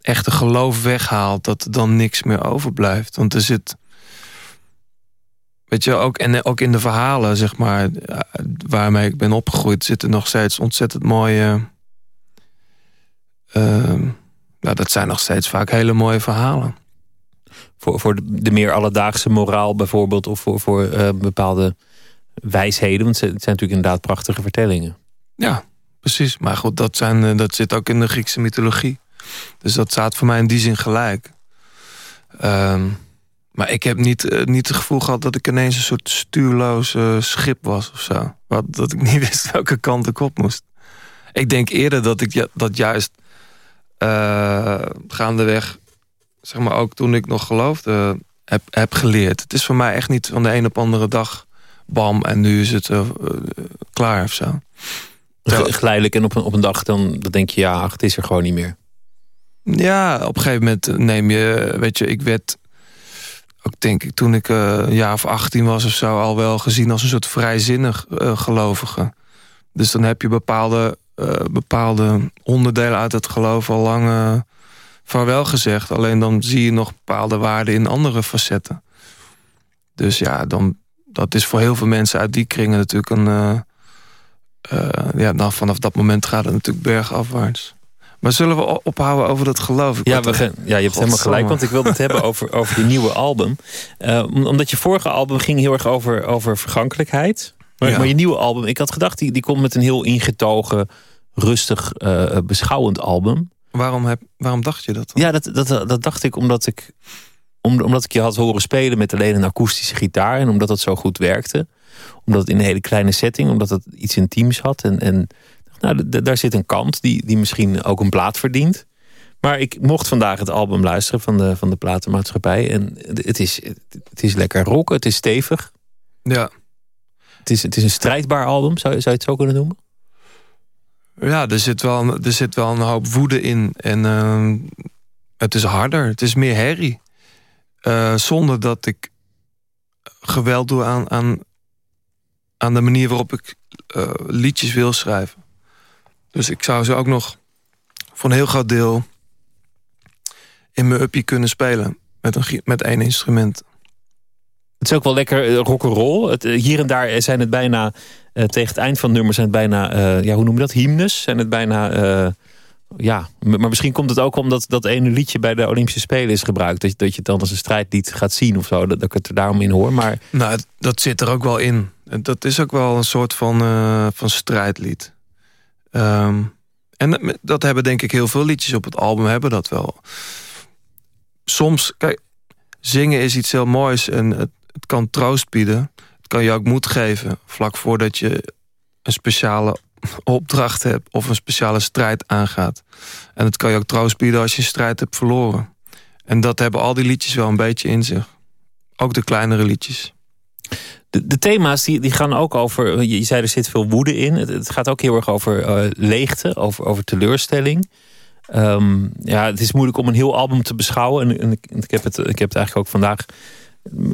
echte geloof weghaalt, dat er dan niks meer overblijft. Want er zit. Weet je, ook, en ook in de verhalen, zeg maar, eh, waarmee ik ben opgegroeid, zitten nog steeds ontzettend mooie. ehm, nou, dat zijn nog steeds vaak hele mooie verhalen. Voor, voor de, meer alledaagse moraal bijvoorbeeld, of voor, voor eh, bepaalde wijsheden. Want het zijn natuurlijk inderdaad prachtige vertellingen. Ja, precies. Maar goed, dat, zijn, eh, dat zit ook in de Griekse mythologie. Dus dat staat voor mij in die zin gelijk. Ehm, maar ik heb niet, eh, niet het gevoel gehad dat ik ineens een soort stuurloos eh, schip was of zo. Wat, dat ik niet *laughs* wist welke kant ik op moest. Ik denk eerder dat ik ja, dat juist gaandeweg, zeg maar ook toen ik nog geloofde, heb, heb geleerd. Het is voor mij echt niet van de een op andere dag bam en nu is het eh, eh, klaar of zo. Ge- Geleidelijk en op een, op een dag dan, dan denk je, ja, ach, het is er gewoon niet meer. Ja, op een gegeven moment neem je, weet je, ik werd ook denk ik toen ik eh, een jaar of 18 was of zo al wel gezien als een soort vrijzinnig eh, gelovige. Dus dan heb je bepaalde, eh, bepaalde onderdelen uit het geloof al lang eh, vaarwel gezegd. Alleen dan zie je nog bepaalde waarden in andere facetten. Dus ja, dan, dat is voor heel veel mensen uit die kringen natuurlijk een... eh, eh, ja, nou, vanaf dat moment gaat het natuurlijk bergafwaarts. Maar zullen we ophouden over dat geloof? Ik Ja, we ja, je hebt helemaal gelijk, want ik wilde het hebben *laughs* over, over je nieuwe album. Om- omdat je vorige album ging heel erg over, over vergankelijkheid. Maar, Ja. maar je nieuwe album, ik had gedacht, die, die komt met een heel ingetogen, rustig, eh, beschouwend album. Waarom, heb, waarom dacht je dat? Ja, dat, dat, dat dacht ik omdat ik, om, omdat ik je had horen spelen met alleen een akoestische gitaar. En omdat dat zo goed werkte. Omdat het in een hele kleine setting, omdat het iets intiems had. En, en nou, daar zit een kant die, die misschien ook een plaat verdient. Maar ik mocht vandaag het album luisteren van de, van de platenmaatschappij. En het is, het is lekker rock, het is stevig. Ja, Het is, het is een strijdbaar album, zou, zou je het zo kunnen noemen? ja er, zit wel, er zit wel een hoop woede in. En ehm, het is harder, het is meer herrie. Eh, zonder dat ik geweld doe aan, aan, aan de manier waarop ik eh, liedjes wil schrijven. Dus ik zou ze ook nog voor een heel groot deel in mijn uppie kunnen spelen. Met, een, met één instrument. Het is ook wel lekker uh, rock'n'roll. Eh, hier en daar zijn het bijna, eh, tegen het eind van het nummer zijn het bijna, eh, ja, hoe noem je dat? Hymnes. Zijn het bijna, eh, ja, maar misschien komt het ook omdat dat ene liedje bij de Olympische Spelen is gebruikt. Dat je, dat je het dan als een strijdlied gaat zien of zo. Dat, dat ik het er daarom in hoor. Maar Nou, dat zit er ook wel in. Dat is ook wel een soort van, eh, van strijdlied. Ehm, en dat hebben denk ik heel veel liedjes op het album hebben dat wel. Soms, kijk, zingen is iets heel moois en het, het kan troost bieden. Het kan je ook moed geven vlak voordat je een speciale opdracht hebt of een speciale strijd aangaat. En het kan je ook troost bieden als je een strijd hebt verloren. En dat hebben al die liedjes wel een beetje in zich. Ook de kleinere liedjes. de, de thema's die, die gaan ook over, je, je zei er zit veel woede in. Het, gaat ook heel erg over eh, leegte, over, over teleurstelling. Ehm, ja, het is moeilijk om een heel album te beschouwen. En, en ik, heb het, ik heb het eigenlijk ook vandaag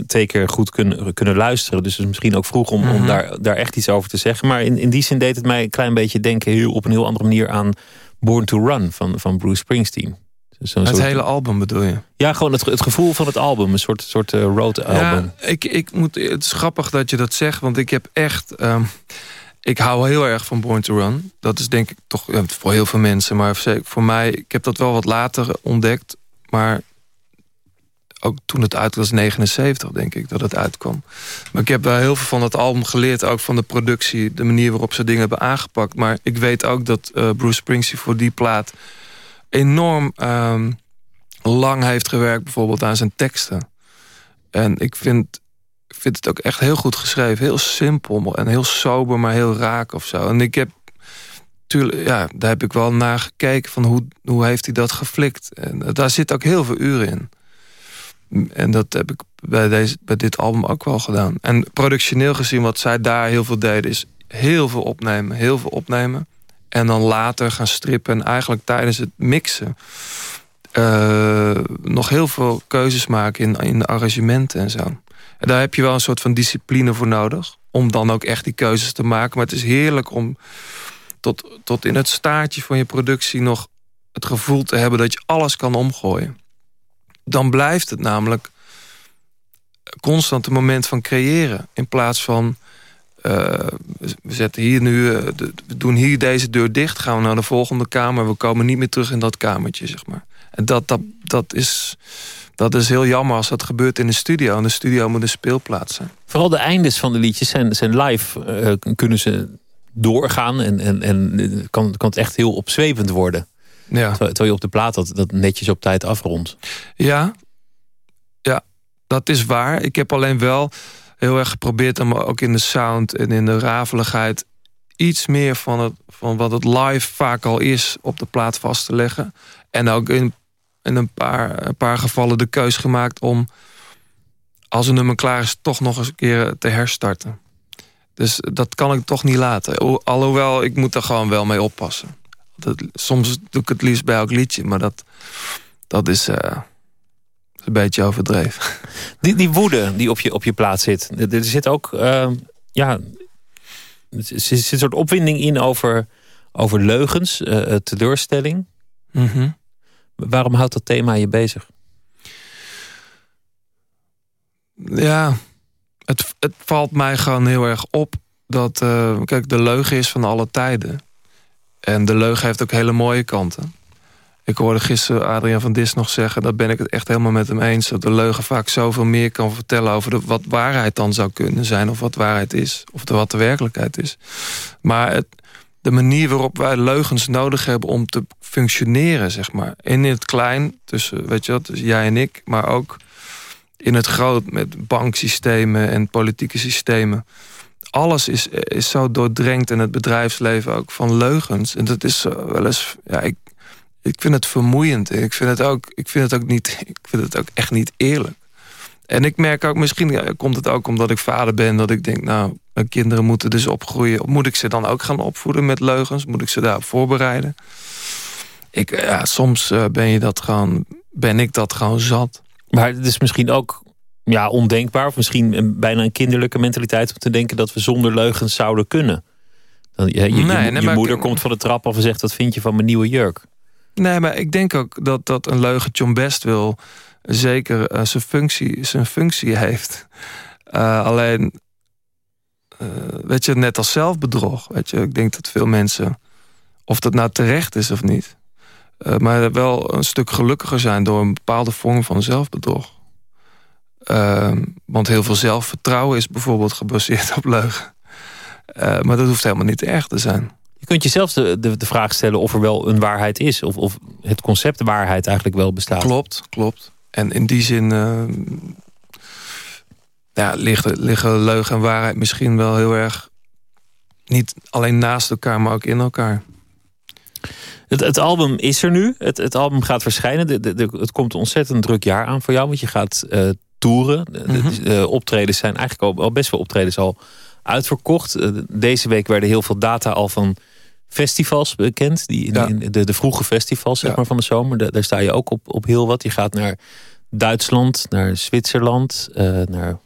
twee keer goed kunnen, kunnen luisteren. Dus het is misschien ook vroeg om, om Mhm. daar, daar echt iets over te zeggen. Maar in, in die zin deed het mij een klein beetje denken... Heel, op een heel andere manier aan Born to Run van, van Bruce Springsteen. Het soort- hele album bedoel je? Ja, gewoon het, het gevoel van het album. Een soort, soort eh, road album. Ja, ik, ik moet, het is grappig dat je dat zegt, want ik heb echt... ehm, ik hou heel erg van Born to Run. Dat is denk ik toch ja, voor heel veel mensen, maar zeker voor mij... Ik heb dat wel wat later ontdekt, maar ook toen het uit was, 79 denk ik dat het uitkwam. Maar ik heb wel heel veel van het album geleerd, ook van de productie... de manier waarop ze dingen hebben aangepakt. Maar ik weet ook dat eh, Bruce Springsteen voor die plaat... enorm ehm, lang heeft gewerkt bijvoorbeeld aan zijn teksten. En ik vind, vind het ook echt heel goed geschreven. Heel simpel en heel sober, maar heel raak of zo. En ik heb, tuurlijk, ja, daar heb ik wel naar gekeken... van hoe, hoe heeft hij dat geflikt. En daar zit ook heel veel uren in. En dat heb ik bij, deze, bij dit album ook wel gedaan. En productioneel gezien, wat zij daar heel veel deden... is heel veel opnemen, heel veel opnemen. En dan later gaan strippen. En eigenlijk tijdens het mixen... eh, nog heel veel keuzes maken in, in de arrangementen en zo. En daar heb je wel een soort van discipline voor nodig. Om dan ook echt die keuzes te maken. Maar het is heerlijk om tot, tot in het staartje van je productie... nog het gevoel te hebben dat je alles kan omgooien. Dan blijft het namelijk constant een moment van creëren. In plaats van... eh, we zetten hier nu, eh, we doen hier deze deur dicht, gaan we naar de volgende kamer. We komen niet meer terug in dat kamertje, zeg maar. En dat, dat, dat, is, dat is heel jammer als dat gebeurt in de studio. En de studio moet een speelplaats zijn. Vooral de eindes van de liedjes zijn, zijn live. eh, kunnen ze doorgaan en, en, en kan, kan het echt heel opzwepend worden. Ja, Terwijl, je op de plaat dat, dat netjes op tijd afrondt. ja, ja dat is waar. Ik heb alleen wel heel erg geprobeerd om ook in de sound en in de rafeligheid... iets meer van, het, van wat het live vaak al is op de plaat vast te leggen. En ook in, in een, paar, een paar gevallen de keus gemaakt om... als een nummer klaar is, toch nog eens een keer te herstarten. Dus dat kan ik toch niet laten. Ho- Alhoewel, ik moet er gewoon wel mee oppassen. Dat, soms doe ik het liefst bij elk liedje, maar dat, dat is eh, een beetje overdreven. *laughs* Die, die woede die op je, op je plaat zit. Er zit ook eh, ja, er zit een soort opwinding in over, over leugens, eh, teleurstelling. Mhm. Waarom houdt dat thema je bezig? Ja, het, het valt mij gewoon heel erg op dat, kijk, de leugen is van alle tijden. En de leugen heeft ook hele mooie kanten. Ik hoorde gisteren Adriaan van Dis nog zeggen... dat ben ik het echt helemaal met hem eens... dat de leugen vaak zoveel meer kan vertellen... over wat waarheid dan zou kunnen zijn... of wat waarheid is, of wat de werkelijkheid is. Maar het, de manier waarop wij leugens nodig hebben om te functioneren, zeg maar. In het klein, tussen, weet je wat, jij en ik, maar ook in het groot met banksystemen en politieke systemen. Alles is, is zo doordrenkt in het bedrijfsleven ook van leugens. En dat is wel eens, ja, ik, ik vind het vermoeiend. Ik vind het ook, ik vind het ook niet, *laughs* ik vind het ook echt niet eerlijk. En ik merk ook, misschien komt het ook omdat ik vader ben, dat ik denk, nou, mijn kinderen moeten dus opgroeien. Moet ik ze dan ook gaan opvoeden met leugens? Moet ik ze daarop voorbereiden? Ik, ja, soms eh, ben, je dat gewoon, ben ik dat gewoon zat. Maar het is misschien ook ja, ondenkbaar, of misschien een, bijna een kinderlijke mentaliteit om te denken dat we zonder leugens zouden kunnen. Dan, je je, je, Nee, nee, je maar- moeder komt van de trap af en zegt: Wat vind je van mijn nieuwe jurk? Nee, maar ik denk ook dat, dat een leugentje om best wil... zeker eh, zijn, functie, zijn functie heeft. Eh, alleen, eh, weet je, net als zelfbedrog. Weet je, ik denk dat veel mensen, of dat nou terecht is of niet... maar wel een stuk gelukkiger zijn door een bepaalde vorm van zelfbedrog. Ehm, want heel veel zelfvertrouwen is bijvoorbeeld gebaseerd op leugen. Eh, maar dat hoeft helemaal niet erg te zijn. Je kunt jezelf de, de, de vraag stellen of er wel een waarheid is. Of, of het concept waarheid eigenlijk wel bestaat. Klopt, klopt. En in die zin eh, ja, liggen, liggen leugen en waarheid misschien wel heel erg... niet alleen naast elkaar, maar ook in elkaar. Het, het album is er nu. Het, het album gaat verschijnen. De, de, de- het komt een ontzettend druk jaar aan voor jou. Want je gaat eh toeren. Mhm. de optredens zijn eigenlijk al, al best wel optredens al uitverkocht. Eh, deze week werden heel veel data al van festivals bekend. Die, Ja. de, de vroege festivals zeg Ja. maar, van de zomer. Daar, daar sta je ook op, op heel wat. Je gaat naar Duitsland, naar Zwitserland. eh, naar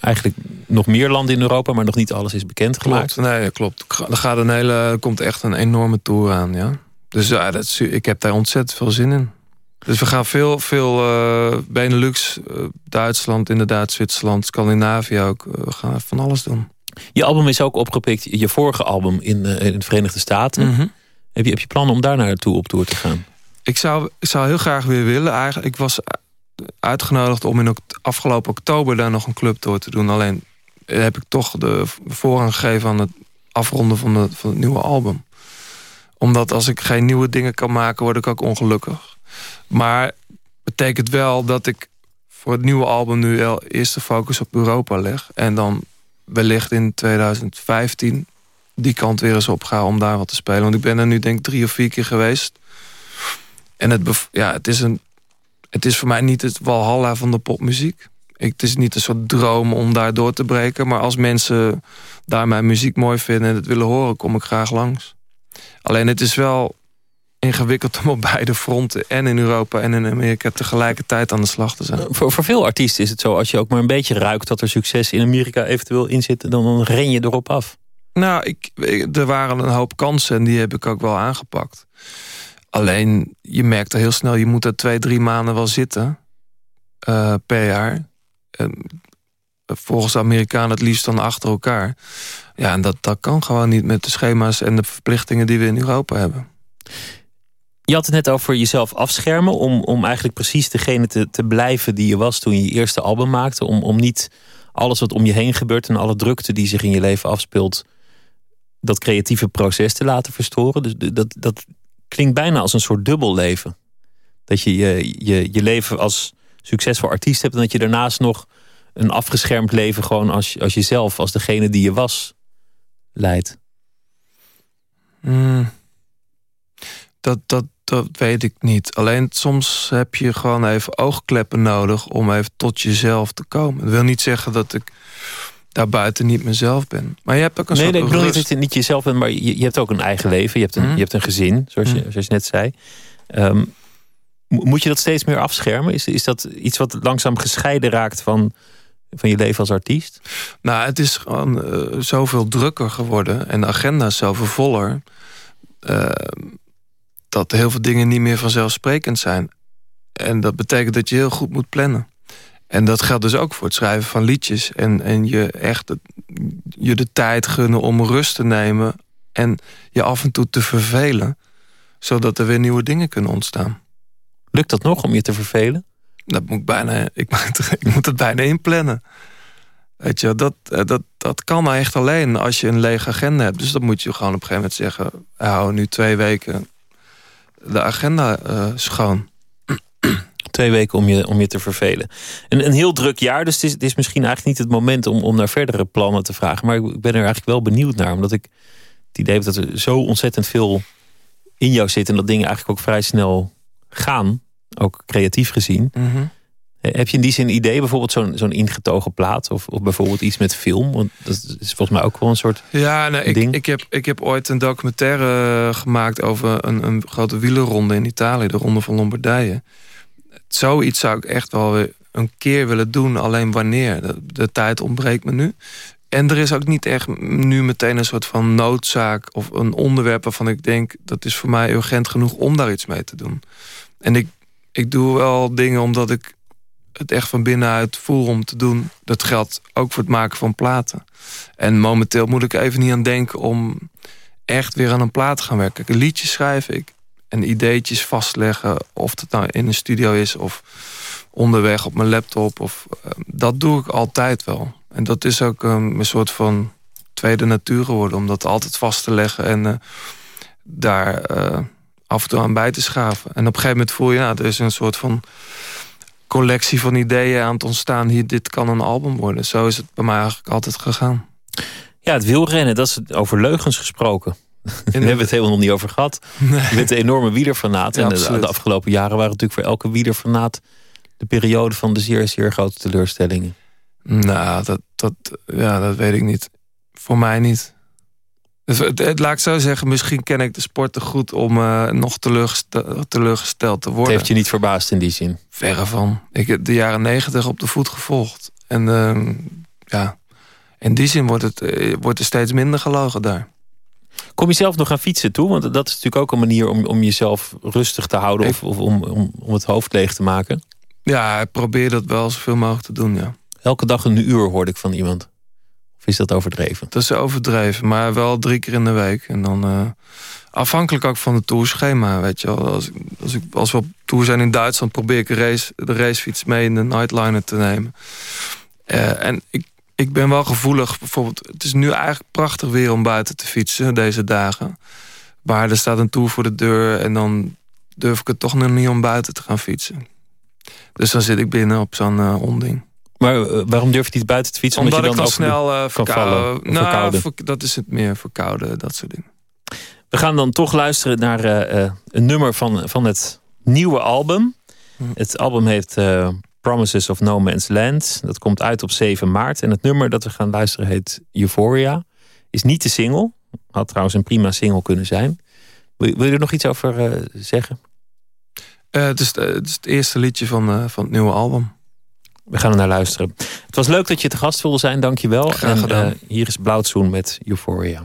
eigenlijk nog meer landen in Europa. Maar nog niet alles is bekendgemaakt. Klopt, nee, klopt. Er gaat een hele, er komt echt een enorme tour aan, ja. Dus ja, dat ik heb daar ontzettend veel zin in. Dus we gaan veel, veel eh, Benelux, eh, Duitsland, inderdaad, Zwitserland, Scandinavië ook. Eh, we gaan van alles doen. Je album is ook opgepikt. Je vorige album in, in de Verenigde Staten. Mhm. Heb je, heb je plannen om daar naartoe op tour te gaan? Ik zou, ik zou heel graag weer willen. Eigenlijk, ik was uitgenodigd om in afgelopen oktober daar nog een clubtour te doen. Alleen heb ik toch de voorrang gegeven aan het afronden van, de, van het nieuwe album. Omdat als ik geen nieuwe dingen kan maken, word ik ook ongelukkig. Maar betekent wel dat ik voor het nieuwe album nu wel eerst de focus op Europa leg. En dan wellicht in 2015 die kant weer eens op ga om daar wat te spelen. Want ik ben er nu denk ik drie of vier keer geweest. En het, ja, het, is een, het is voor mij niet het walhalla van de popmuziek. Het is niet een soort droom om daar door te breken. Maar als mensen daar mijn muziek mooi vinden en het willen horen, kom ik graag langs. Alleen het is wel ingewikkeld om op beide fronten... en in Europa en in Amerika tegelijkertijd aan de slag te zijn. Voor, voor veel artiesten is het zo, als je ook maar een beetje ruikt dat er succes in Amerika eventueel in zit, dan, dan ren je erop af. Nou, ik, ik- er waren een hoop kansen en die heb ik ook wel aangepakt. Alleen, je merkt er heel snel, je moet er twee, drie maanden wel zitten eh, per jaar. En volgens de Amerikanen het liefst dan achter elkaar. Ja, en dat, dat kan gewoon niet met de schema's en de verplichtingen die we in Europa hebben. Je had het net over jezelf afschermen om, om eigenlijk precies degene te, te blijven die je was toen je je eerste album maakte. Om, om niet alles wat om je heen gebeurt en alle drukte die zich in je leven afspeelt, dat creatieve proces te laten verstoren. Dus dat, dat klinkt bijna als een soort dubbel leven. Dat je je, je je leven als succesvol artiest hebt en dat je daarnaast nog een afgeschermd leven gewoon als, als jezelf, als degene die je was, leidt. Hmm. Dat, dat, dat weet ik niet. Alleen soms heb je gewoon even oogkleppen nodig om even tot jezelf te komen. Dat wil niet zeggen dat ik daarbuiten niet mezelf ben. Maar je hebt ook een nee, soort nee, ik bedoel niet rust. dat je niet jezelf bent, maar je, je hebt ook een eigen leven. Je hebt een, Mhm. je, hebt een gezin, zoals, je, Mhm. zoals je net zei. Ehm, mo- moet je dat steeds meer afschermen? Is, is dat iets wat langzaam gescheiden raakt van, van je leven als artiest? Nou, het is gewoon eh, zoveel drukker geworden. En de agenda is zoveel voller. eh, dat heel veel dingen niet meer vanzelfsprekend zijn. En dat betekent dat je heel goed moet plannen. En dat geldt dus ook voor het schrijven van liedjes. En, en je echt je de tijd gunnen om rust te nemen. En je af en toe te vervelen. Zodat er weer nieuwe dingen kunnen ontstaan. Lukt dat nog om je te vervelen? Dat moet ik bijna, ik, moet- ik moet het bijna inplannen. Weet je, dat, dat, dat kan nou echt alleen als je een lege agenda hebt. Dus dan moet je gewoon op een gegeven moment zeggen... hou nu twee weken de agenda eh, schoon. Twee weken om je, om je te vervelen. Een, een heel druk jaar, dus het is, het is misschien eigenlijk niet het moment om, om naar verdere plannen te vragen. Maar ik ben er eigenlijk wel benieuwd naar, omdat ik het idee heb dat er zo ontzettend veel in jou zit. En dat dingen eigenlijk ook vrij snel gaan, ook creatief gezien. Eh, Heb je in die zin een idee, bijvoorbeeld zo'n zo'n ingetogen plaat? Of, of bijvoorbeeld iets met film? Want dat is volgens mij ook wel een soort... Ja, nee, ik, ding. ik, heb, ik heb ooit een documentaire gemaakt over een, een grote wielerronde in Italië, de Ronde van Lombardije. Zoiets zou ik echt wel weer een keer willen doen, alleen wanneer. De, de tijd ontbreekt me nu. En er is ook niet echt nu meteen een soort van noodzaak of een onderwerp waarvan ik denk dat is voor mij urgent genoeg om daar iets mee te doen. En ik, ik doe wel dingen omdat ik het echt van binnenuit voel om te doen. Dat geldt ook voor het maken van platen. En momenteel moet ik even niet aan denken om echt weer aan een plaat te gaan werken. Een liedje schrijf ik en ideetjes vastleggen. Of het nou in een studio is of onderweg op mijn laptop. Of, eh, dat doe ik altijd wel. En dat is ook um, een soort van tweede natuur geworden. Om dat altijd vast te leggen en eh, daar eh, af en toe aan bij te schaven. En op een gegeven moment voel je, nou, er is een soort van collectie van ideeën aan het ontstaan. Hier, dit kan een album worden. Zo is het bij mij eigenlijk altijd gegaan. Ja, het wielrennen, dat is over leugens gesproken. Daar *laughs* hebben we het helemaal nog niet over gehad. Bent een enorme wielerfanaat. Ja, en de, absoluut. de afgelopen jaren waren natuurlijk voor elke wielerfanaat... de periode van de zeer, zeer grote teleurstellingen. Nou, dat, dat, ja, dat weet ik niet. Voor mij niet. Dus het, het- laat ik zo zeggen, misschien ken ik de sport te goed... om eh, nog teleurgesteld, teleurgesteld te Het worden. heeft je niet verbaasd in die zin. Verre van. Ik heb de jaren negentig op de voet gevolgd. En ehm, ja, in die zin wordt, het, eh, wordt er steeds minder gelogen daar. Kom je zelf nog aan fietsen toe? Want dat is natuurlijk ook een manier om, om jezelf rustig te houden... of, of om, om, om het hoofd leeg te maken. Ja, ik probeer dat wel zoveel mogelijk te doen, ja. Elke dag een uur hoorde ik van iemand. Is dat overdreven? Dat is overdreven, maar wel drie keer in de week. En dan eh, afhankelijk ook van het tourschema, weet je wel. Als, als, ik, als we op tour zijn in Duitsland, probeer ik race, de racefiets mee in de nightliner te nemen. Eh, en ik, ik ben wel gevoelig. Bijvoorbeeld, het is nu eigenlijk prachtig weer om buiten te fietsen deze dagen. Maar er staat een tour voor de deur en dan durf ik het toch nog niet om buiten te gaan fietsen. Dus dan zit ik binnen op zo'n eh honding. Maar eh, waarom durf je niet buiten te fietsen? Omdat, je ik dan over de- snel kan verkouden... Nou, dat is het meer, verkouden, dat soort dingen. We gaan dan toch luisteren naar eh, een nummer van, van het nieuwe album. Hm. Het album heet Promises of No Man's Land. Dat komt uit op 7 maart. En het nummer dat we gaan luisteren heet Euphoria. Is niet de single. Had trouwens een prima single kunnen zijn. Wil, wil je er nog iets over zeggen? Het, is, het is het eerste liedje van, van het nieuwe album. We gaan er naar luisteren. Het was leuk dat je te gast wilde zijn. Dank je wel. Graag en gedaan. eh, hier is Blauwtsoen met. Euphoria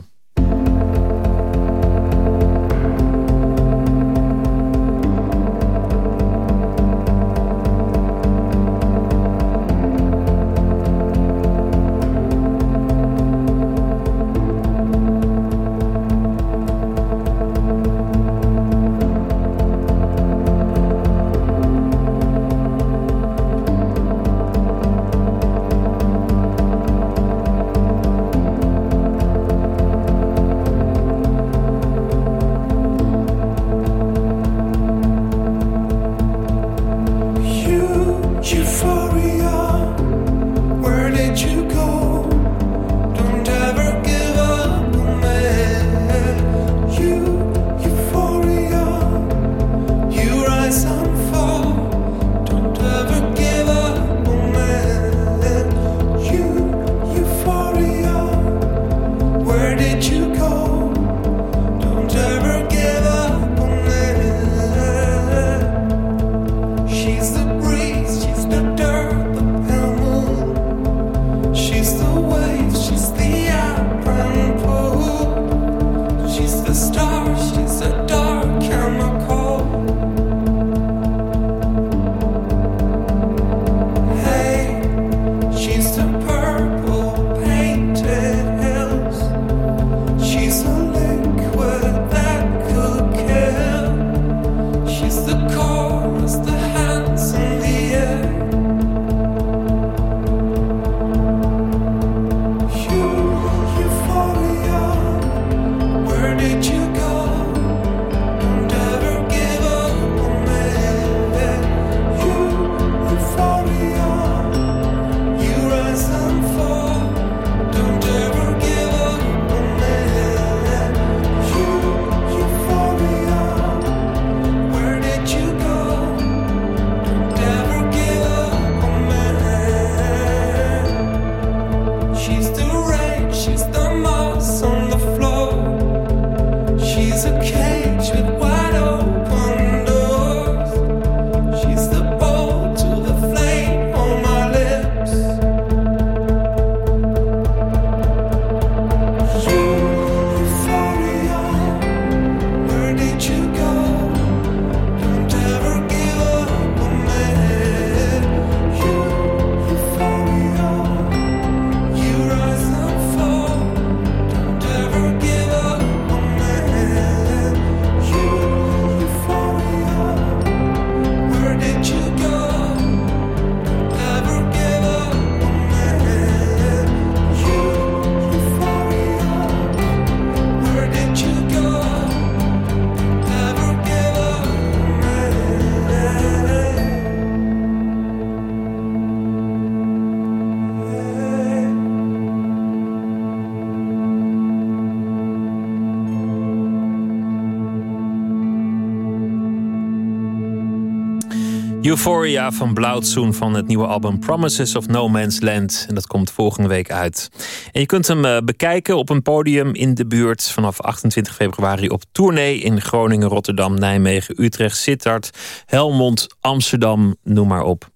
Euphoria van Blauwtsoen van het nieuwe album Promises of No Man's Land. En dat komt volgende week uit. En je kunt hem eh, bekijken op een podium in de buurt vanaf 28 februari op tournee in Groningen, Rotterdam, Nijmegen, Utrecht, Sittard, Helmond, Amsterdam, noem maar op.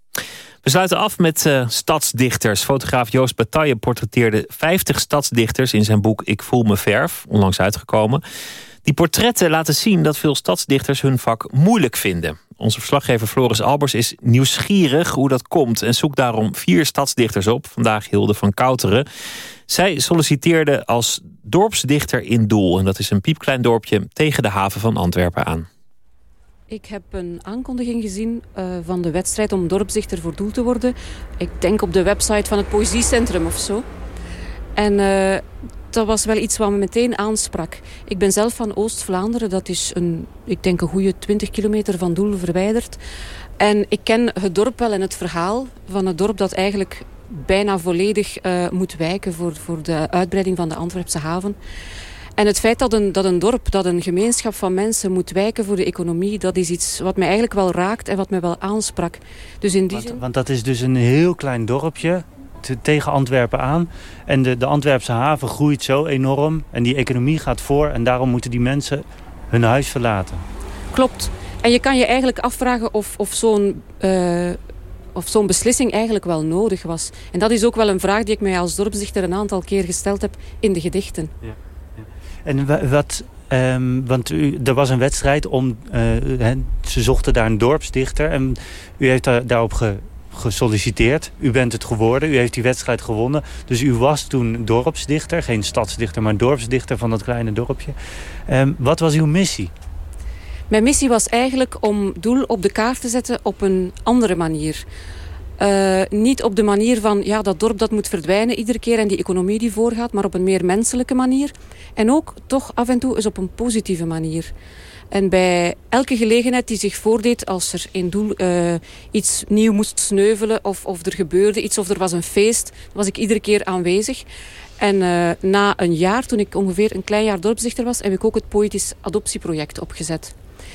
We sluiten af met uh, stadsdichters. Fotograaf Joost Bataille portretteerde 50 stadsdichters in zijn boek Ik voel me verf, onlangs uitgekomen. Die portretten laten zien dat veel stadsdichters hun vak moeilijk vinden. Onze verslaggever Floris Albers is nieuwsgierig hoe dat komt... en zoekt daarom vier stadsdichters op. Vandaag Hilde van Kouteren. Zij solliciteerde als dorpsdichter in Doel. En dat is een piepklein dorpje tegen de haven van Antwerpen aan. Ik heb een aankondiging gezien uh, van de wedstrijd om dorpsdichter voor Doel te worden. Ik denk op de website van het Poëziecentrum of zo. En uh, dat was wel iets wat me meteen aansprak. Ik ben zelf van Oost-Vlaanderen. Dat is een, ik denk een goede 20 kilometer van Doel verwijderd. En ik ken het dorp wel en het verhaal van het dorp dat eigenlijk bijna volledig uh, moet wijken voor, voor de uitbreiding van de Antwerpse haven. En het feit dat een, dat een dorp, dat een gemeenschap van mensen moet wijken voor de economie, dat is iets wat mij eigenlijk wel raakt en wat mij wel aansprak. Dus in die want, zin... want dat is dus een heel klein dorpje tegen Antwerpen aan. En de, de Antwerpse haven groeit zo enorm en die economie gaat voor. En daarom moeten die mensen hun huis verlaten. Klopt. En je kan je eigenlijk afvragen of, of zo'n... Uh, of zo'n beslissing eigenlijk wel nodig was. En dat is ook wel een vraag die ik mij als dorpsdichter een aantal keer gesteld heb in de gedichten. Ja, ja. En wat, um, want u, er was een wedstrijd om, uh, he, ze zochten daar een dorpsdichter en u heeft daar, daarop ge, gesolliciteerd. U bent het geworden, u heeft die wedstrijd gewonnen. Dus u was toen dorpsdichter, geen stadsdichter, maar dorpsdichter van dat kleine dorpje. Um, wat was uw missie? Mijn missie was eigenlijk om doel op de kaart te zetten op een andere manier. Uh, niet op de manier van, ja, dat dorp dat moet verdwijnen iedere keer en die economie die voorgaat, maar op een meer menselijke manier. En ook toch af en toe eens op een positieve manier. En bij elke gelegenheid die zich voordeed als er in doel uh, iets nieuw moest sneuvelen of, of er gebeurde iets of er was een feest, was ik iedere keer aanwezig. En uh, na een jaar, toen ik ongeveer een klein jaar dorpsdichter was, heb ik ook het poëtisch adoptieproject opgezet.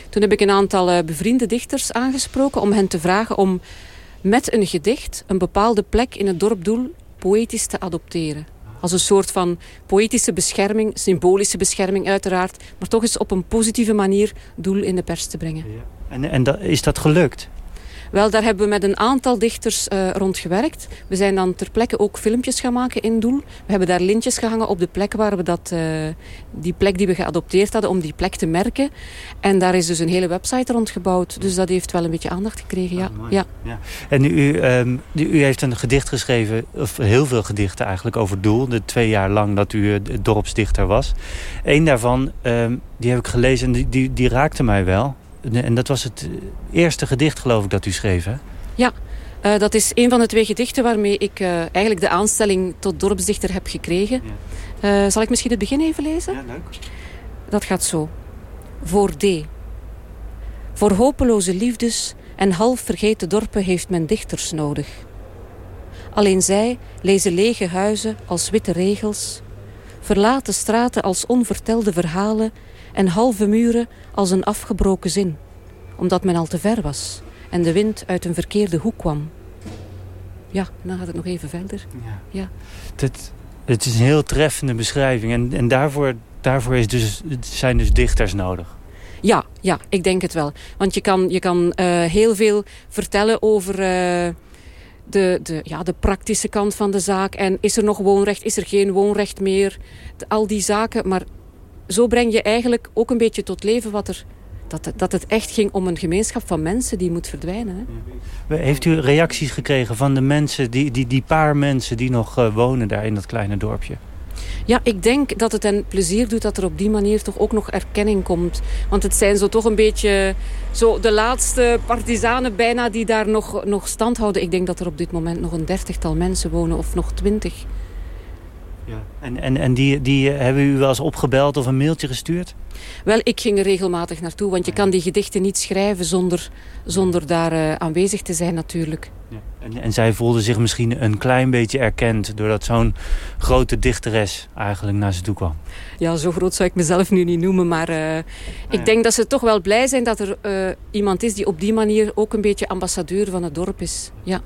Toen heb ik een aantal uh, bevriende dichters aangesproken om hen te vragen om met een gedicht een bepaalde plek in het dorp Doel poëtisch te adopteren. Als een soort van poëtische bescherming, symbolische bescherming uiteraard. Maar toch eens op een positieve manier doel in de pers te brengen. Ja. En, en dat, is dat gelukt? Wel, daar hebben we met een aantal dichters uh, rond gewerkt. We zijn dan ter plekke ook filmpjes gaan maken in Doel. We hebben daar lintjes gehangen op de plek waar we dat, uh, die plek die we geadopteerd hadden, om die plek te merken. En daar is dus een hele website rond gebouwd. Dus dat heeft wel een beetje aandacht gekregen, ja. Ah, ja. ja. En u, um, u heeft een gedicht geschreven, of heel veel gedichten eigenlijk, over Doel. De twee jaar lang dat u dorpsdichter was. Eén daarvan, um, die heb ik gelezen en die, die, die raakte mij wel. En dat was het eerste gedicht, geloof ik, dat u schreef, hè? Ja, uh, dat is een van de twee gedichten waarmee ik uh, eigenlijk de aanstelling tot dorpsdichter heb gekregen. Ja. Uh, zal ik misschien het begin even lezen? Ja, leuk. Dat gaat zo. Voor D. Voor hopeloze liefdes en half vergeten dorpen heeft men dichters nodig. Alleen zij lezen lege huizen als witte regels, verlaten straten als onvertelde verhalen en halve muren als een afgebroken zin, omdat men al te ver was en de wind uit een verkeerde hoek kwam. Ja, dan gaat het nog even verder. Ja. ja. Het, het is een heel treffende beschrijving en, en daarvoor, daarvoor is dus, zijn dus dichters nodig. Ja, ja, ik denk het wel. Want je kan, je kan uh, heel veel vertellen over... Uh, de, de, ja, de praktische kant van de zaak. En is er nog woonrecht, is er geen woonrecht meer? De, al die zaken. Maar zo breng je eigenlijk ook een beetje tot leven wat er... Dat, dat het echt ging om een gemeenschap van mensen die moet verdwijnen. Hè? Heeft u reacties gekregen van de mensen, die, die, die paar mensen die nog uh, wonen daar in dat kleine dorpje? Ja, ik denk dat het hen plezier doet dat er op die manier toch ook nog erkenning komt. Want het zijn zo toch een beetje zo de laatste partizanen bijna die daar nog, nog stand houden. Ik denk dat er op dit moment nog een dertigtal mensen wonen of nog twintig. En, en, en die, die eh, hebben u wel eens opgebeld of een mailtje gestuurd? Wel, ik ging er regelmatig naartoe, want je kan die gedichten niet schrijven zonder, zonder daar eh, aanwezig te zijn natuurlijk. En, en zij voelde zich misschien een klein beetje erkend... doordat zo'n grote dichteres eigenlijk naar ze toe kwam. Ja, zo groot zou ik mezelf nu niet noemen, maar eh, ik denk dat ze toch wel blij zijn dat er iemand is die op die manier ook een beetje ambassadeur van het dorp is. Ja.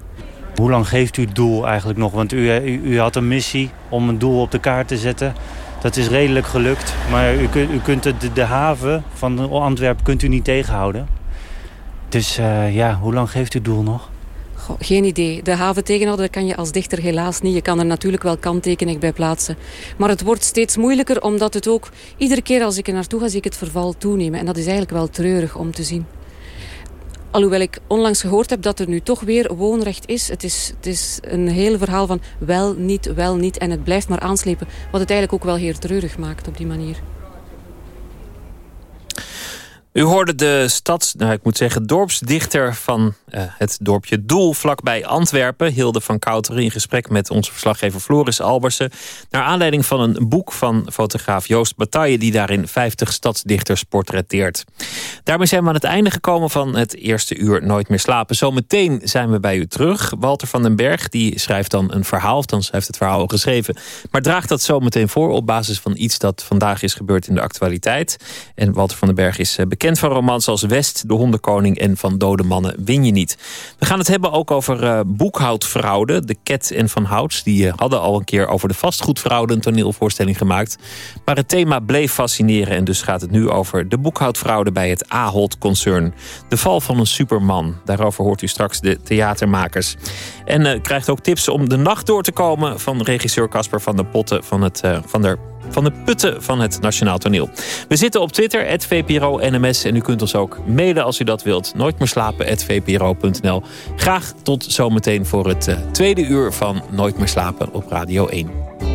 Hoe lang geeft u het doel eigenlijk nog? Want u, u, u had een missie om een doel op de kaart te zetten. Dat is redelijk gelukt. Maar u, kunt- u kunt de, haven van Antwerpen kunt u niet tegenhouden. Dus eh, ja, hoe lang geeft u het doel nog? Geen idee. De haven tegenhouden kan je als dichter helaas niet. Je kan er natuurlijk wel kanttekening bij plaatsen. Maar het wordt steeds moeilijker omdat het ook... Iedere keer als ik er naartoe ga, zie ik het verval toenemen. En dat is eigenlijk wel treurig om te zien. Alhoewel ik onlangs gehoord heb dat er nu toch weer woonrecht is. Het is, het is een heel verhaal van wel, niet, wel, niet. En het blijft maar aanslepen. Wat het eigenlijk ook wel heel treurig maakt op die manier. U hoorde de stads, nou, ik moet zeggen, dorpsdichter van eh, het dorpje Doel, vlakbij Antwerpen, Hilde van Kouteren, in gesprek met onze verslaggever Floris Albersen. Naar aanleiding van een boek van fotograaf Joost Bataille, die daarin 50 stadsdichters portretteert. Daarmee zijn we aan het einde gekomen van het eerste uur Nooit meer slapen. Zometeen zijn we bij u terug. Walter van den Berg die schrijft dan een verhaal, of dan heeft het verhaal al geschreven, maar draagt dat zometeen voor op basis van iets dat vandaag is gebeurd in de actualiteit. En Walter van den Berg is eh, bekend van romans als West, De Hondenkoning en Van Dode Mannen Win je niet. We gaan het hebben ook over eh, boekhoudfraude. De Ket en Van Houts die eh, hadden al een keer over de vastgoedfraude een toneelvoorstelling gemaakt. Maar het thema bleef fascineren en dus gaat het nu over de boekhoudfraude bij het Ahold-concern. De val van een superman. Daarover hoort u straks de theatermakers. En eh, krijgt ook tips om de nacht door te komen van regisseur Casper van der Potten van, het, van der van de putten van het Nationaal Toneel. We zitten op Twitter, het VPRO NMS. En u kunt ons ook mailen als u dat wilt. Nooit meer slapen, VPRO.nl. Graag tot zometeen voor het eh, tweede uur van Nooit meer slapen op Radio 1.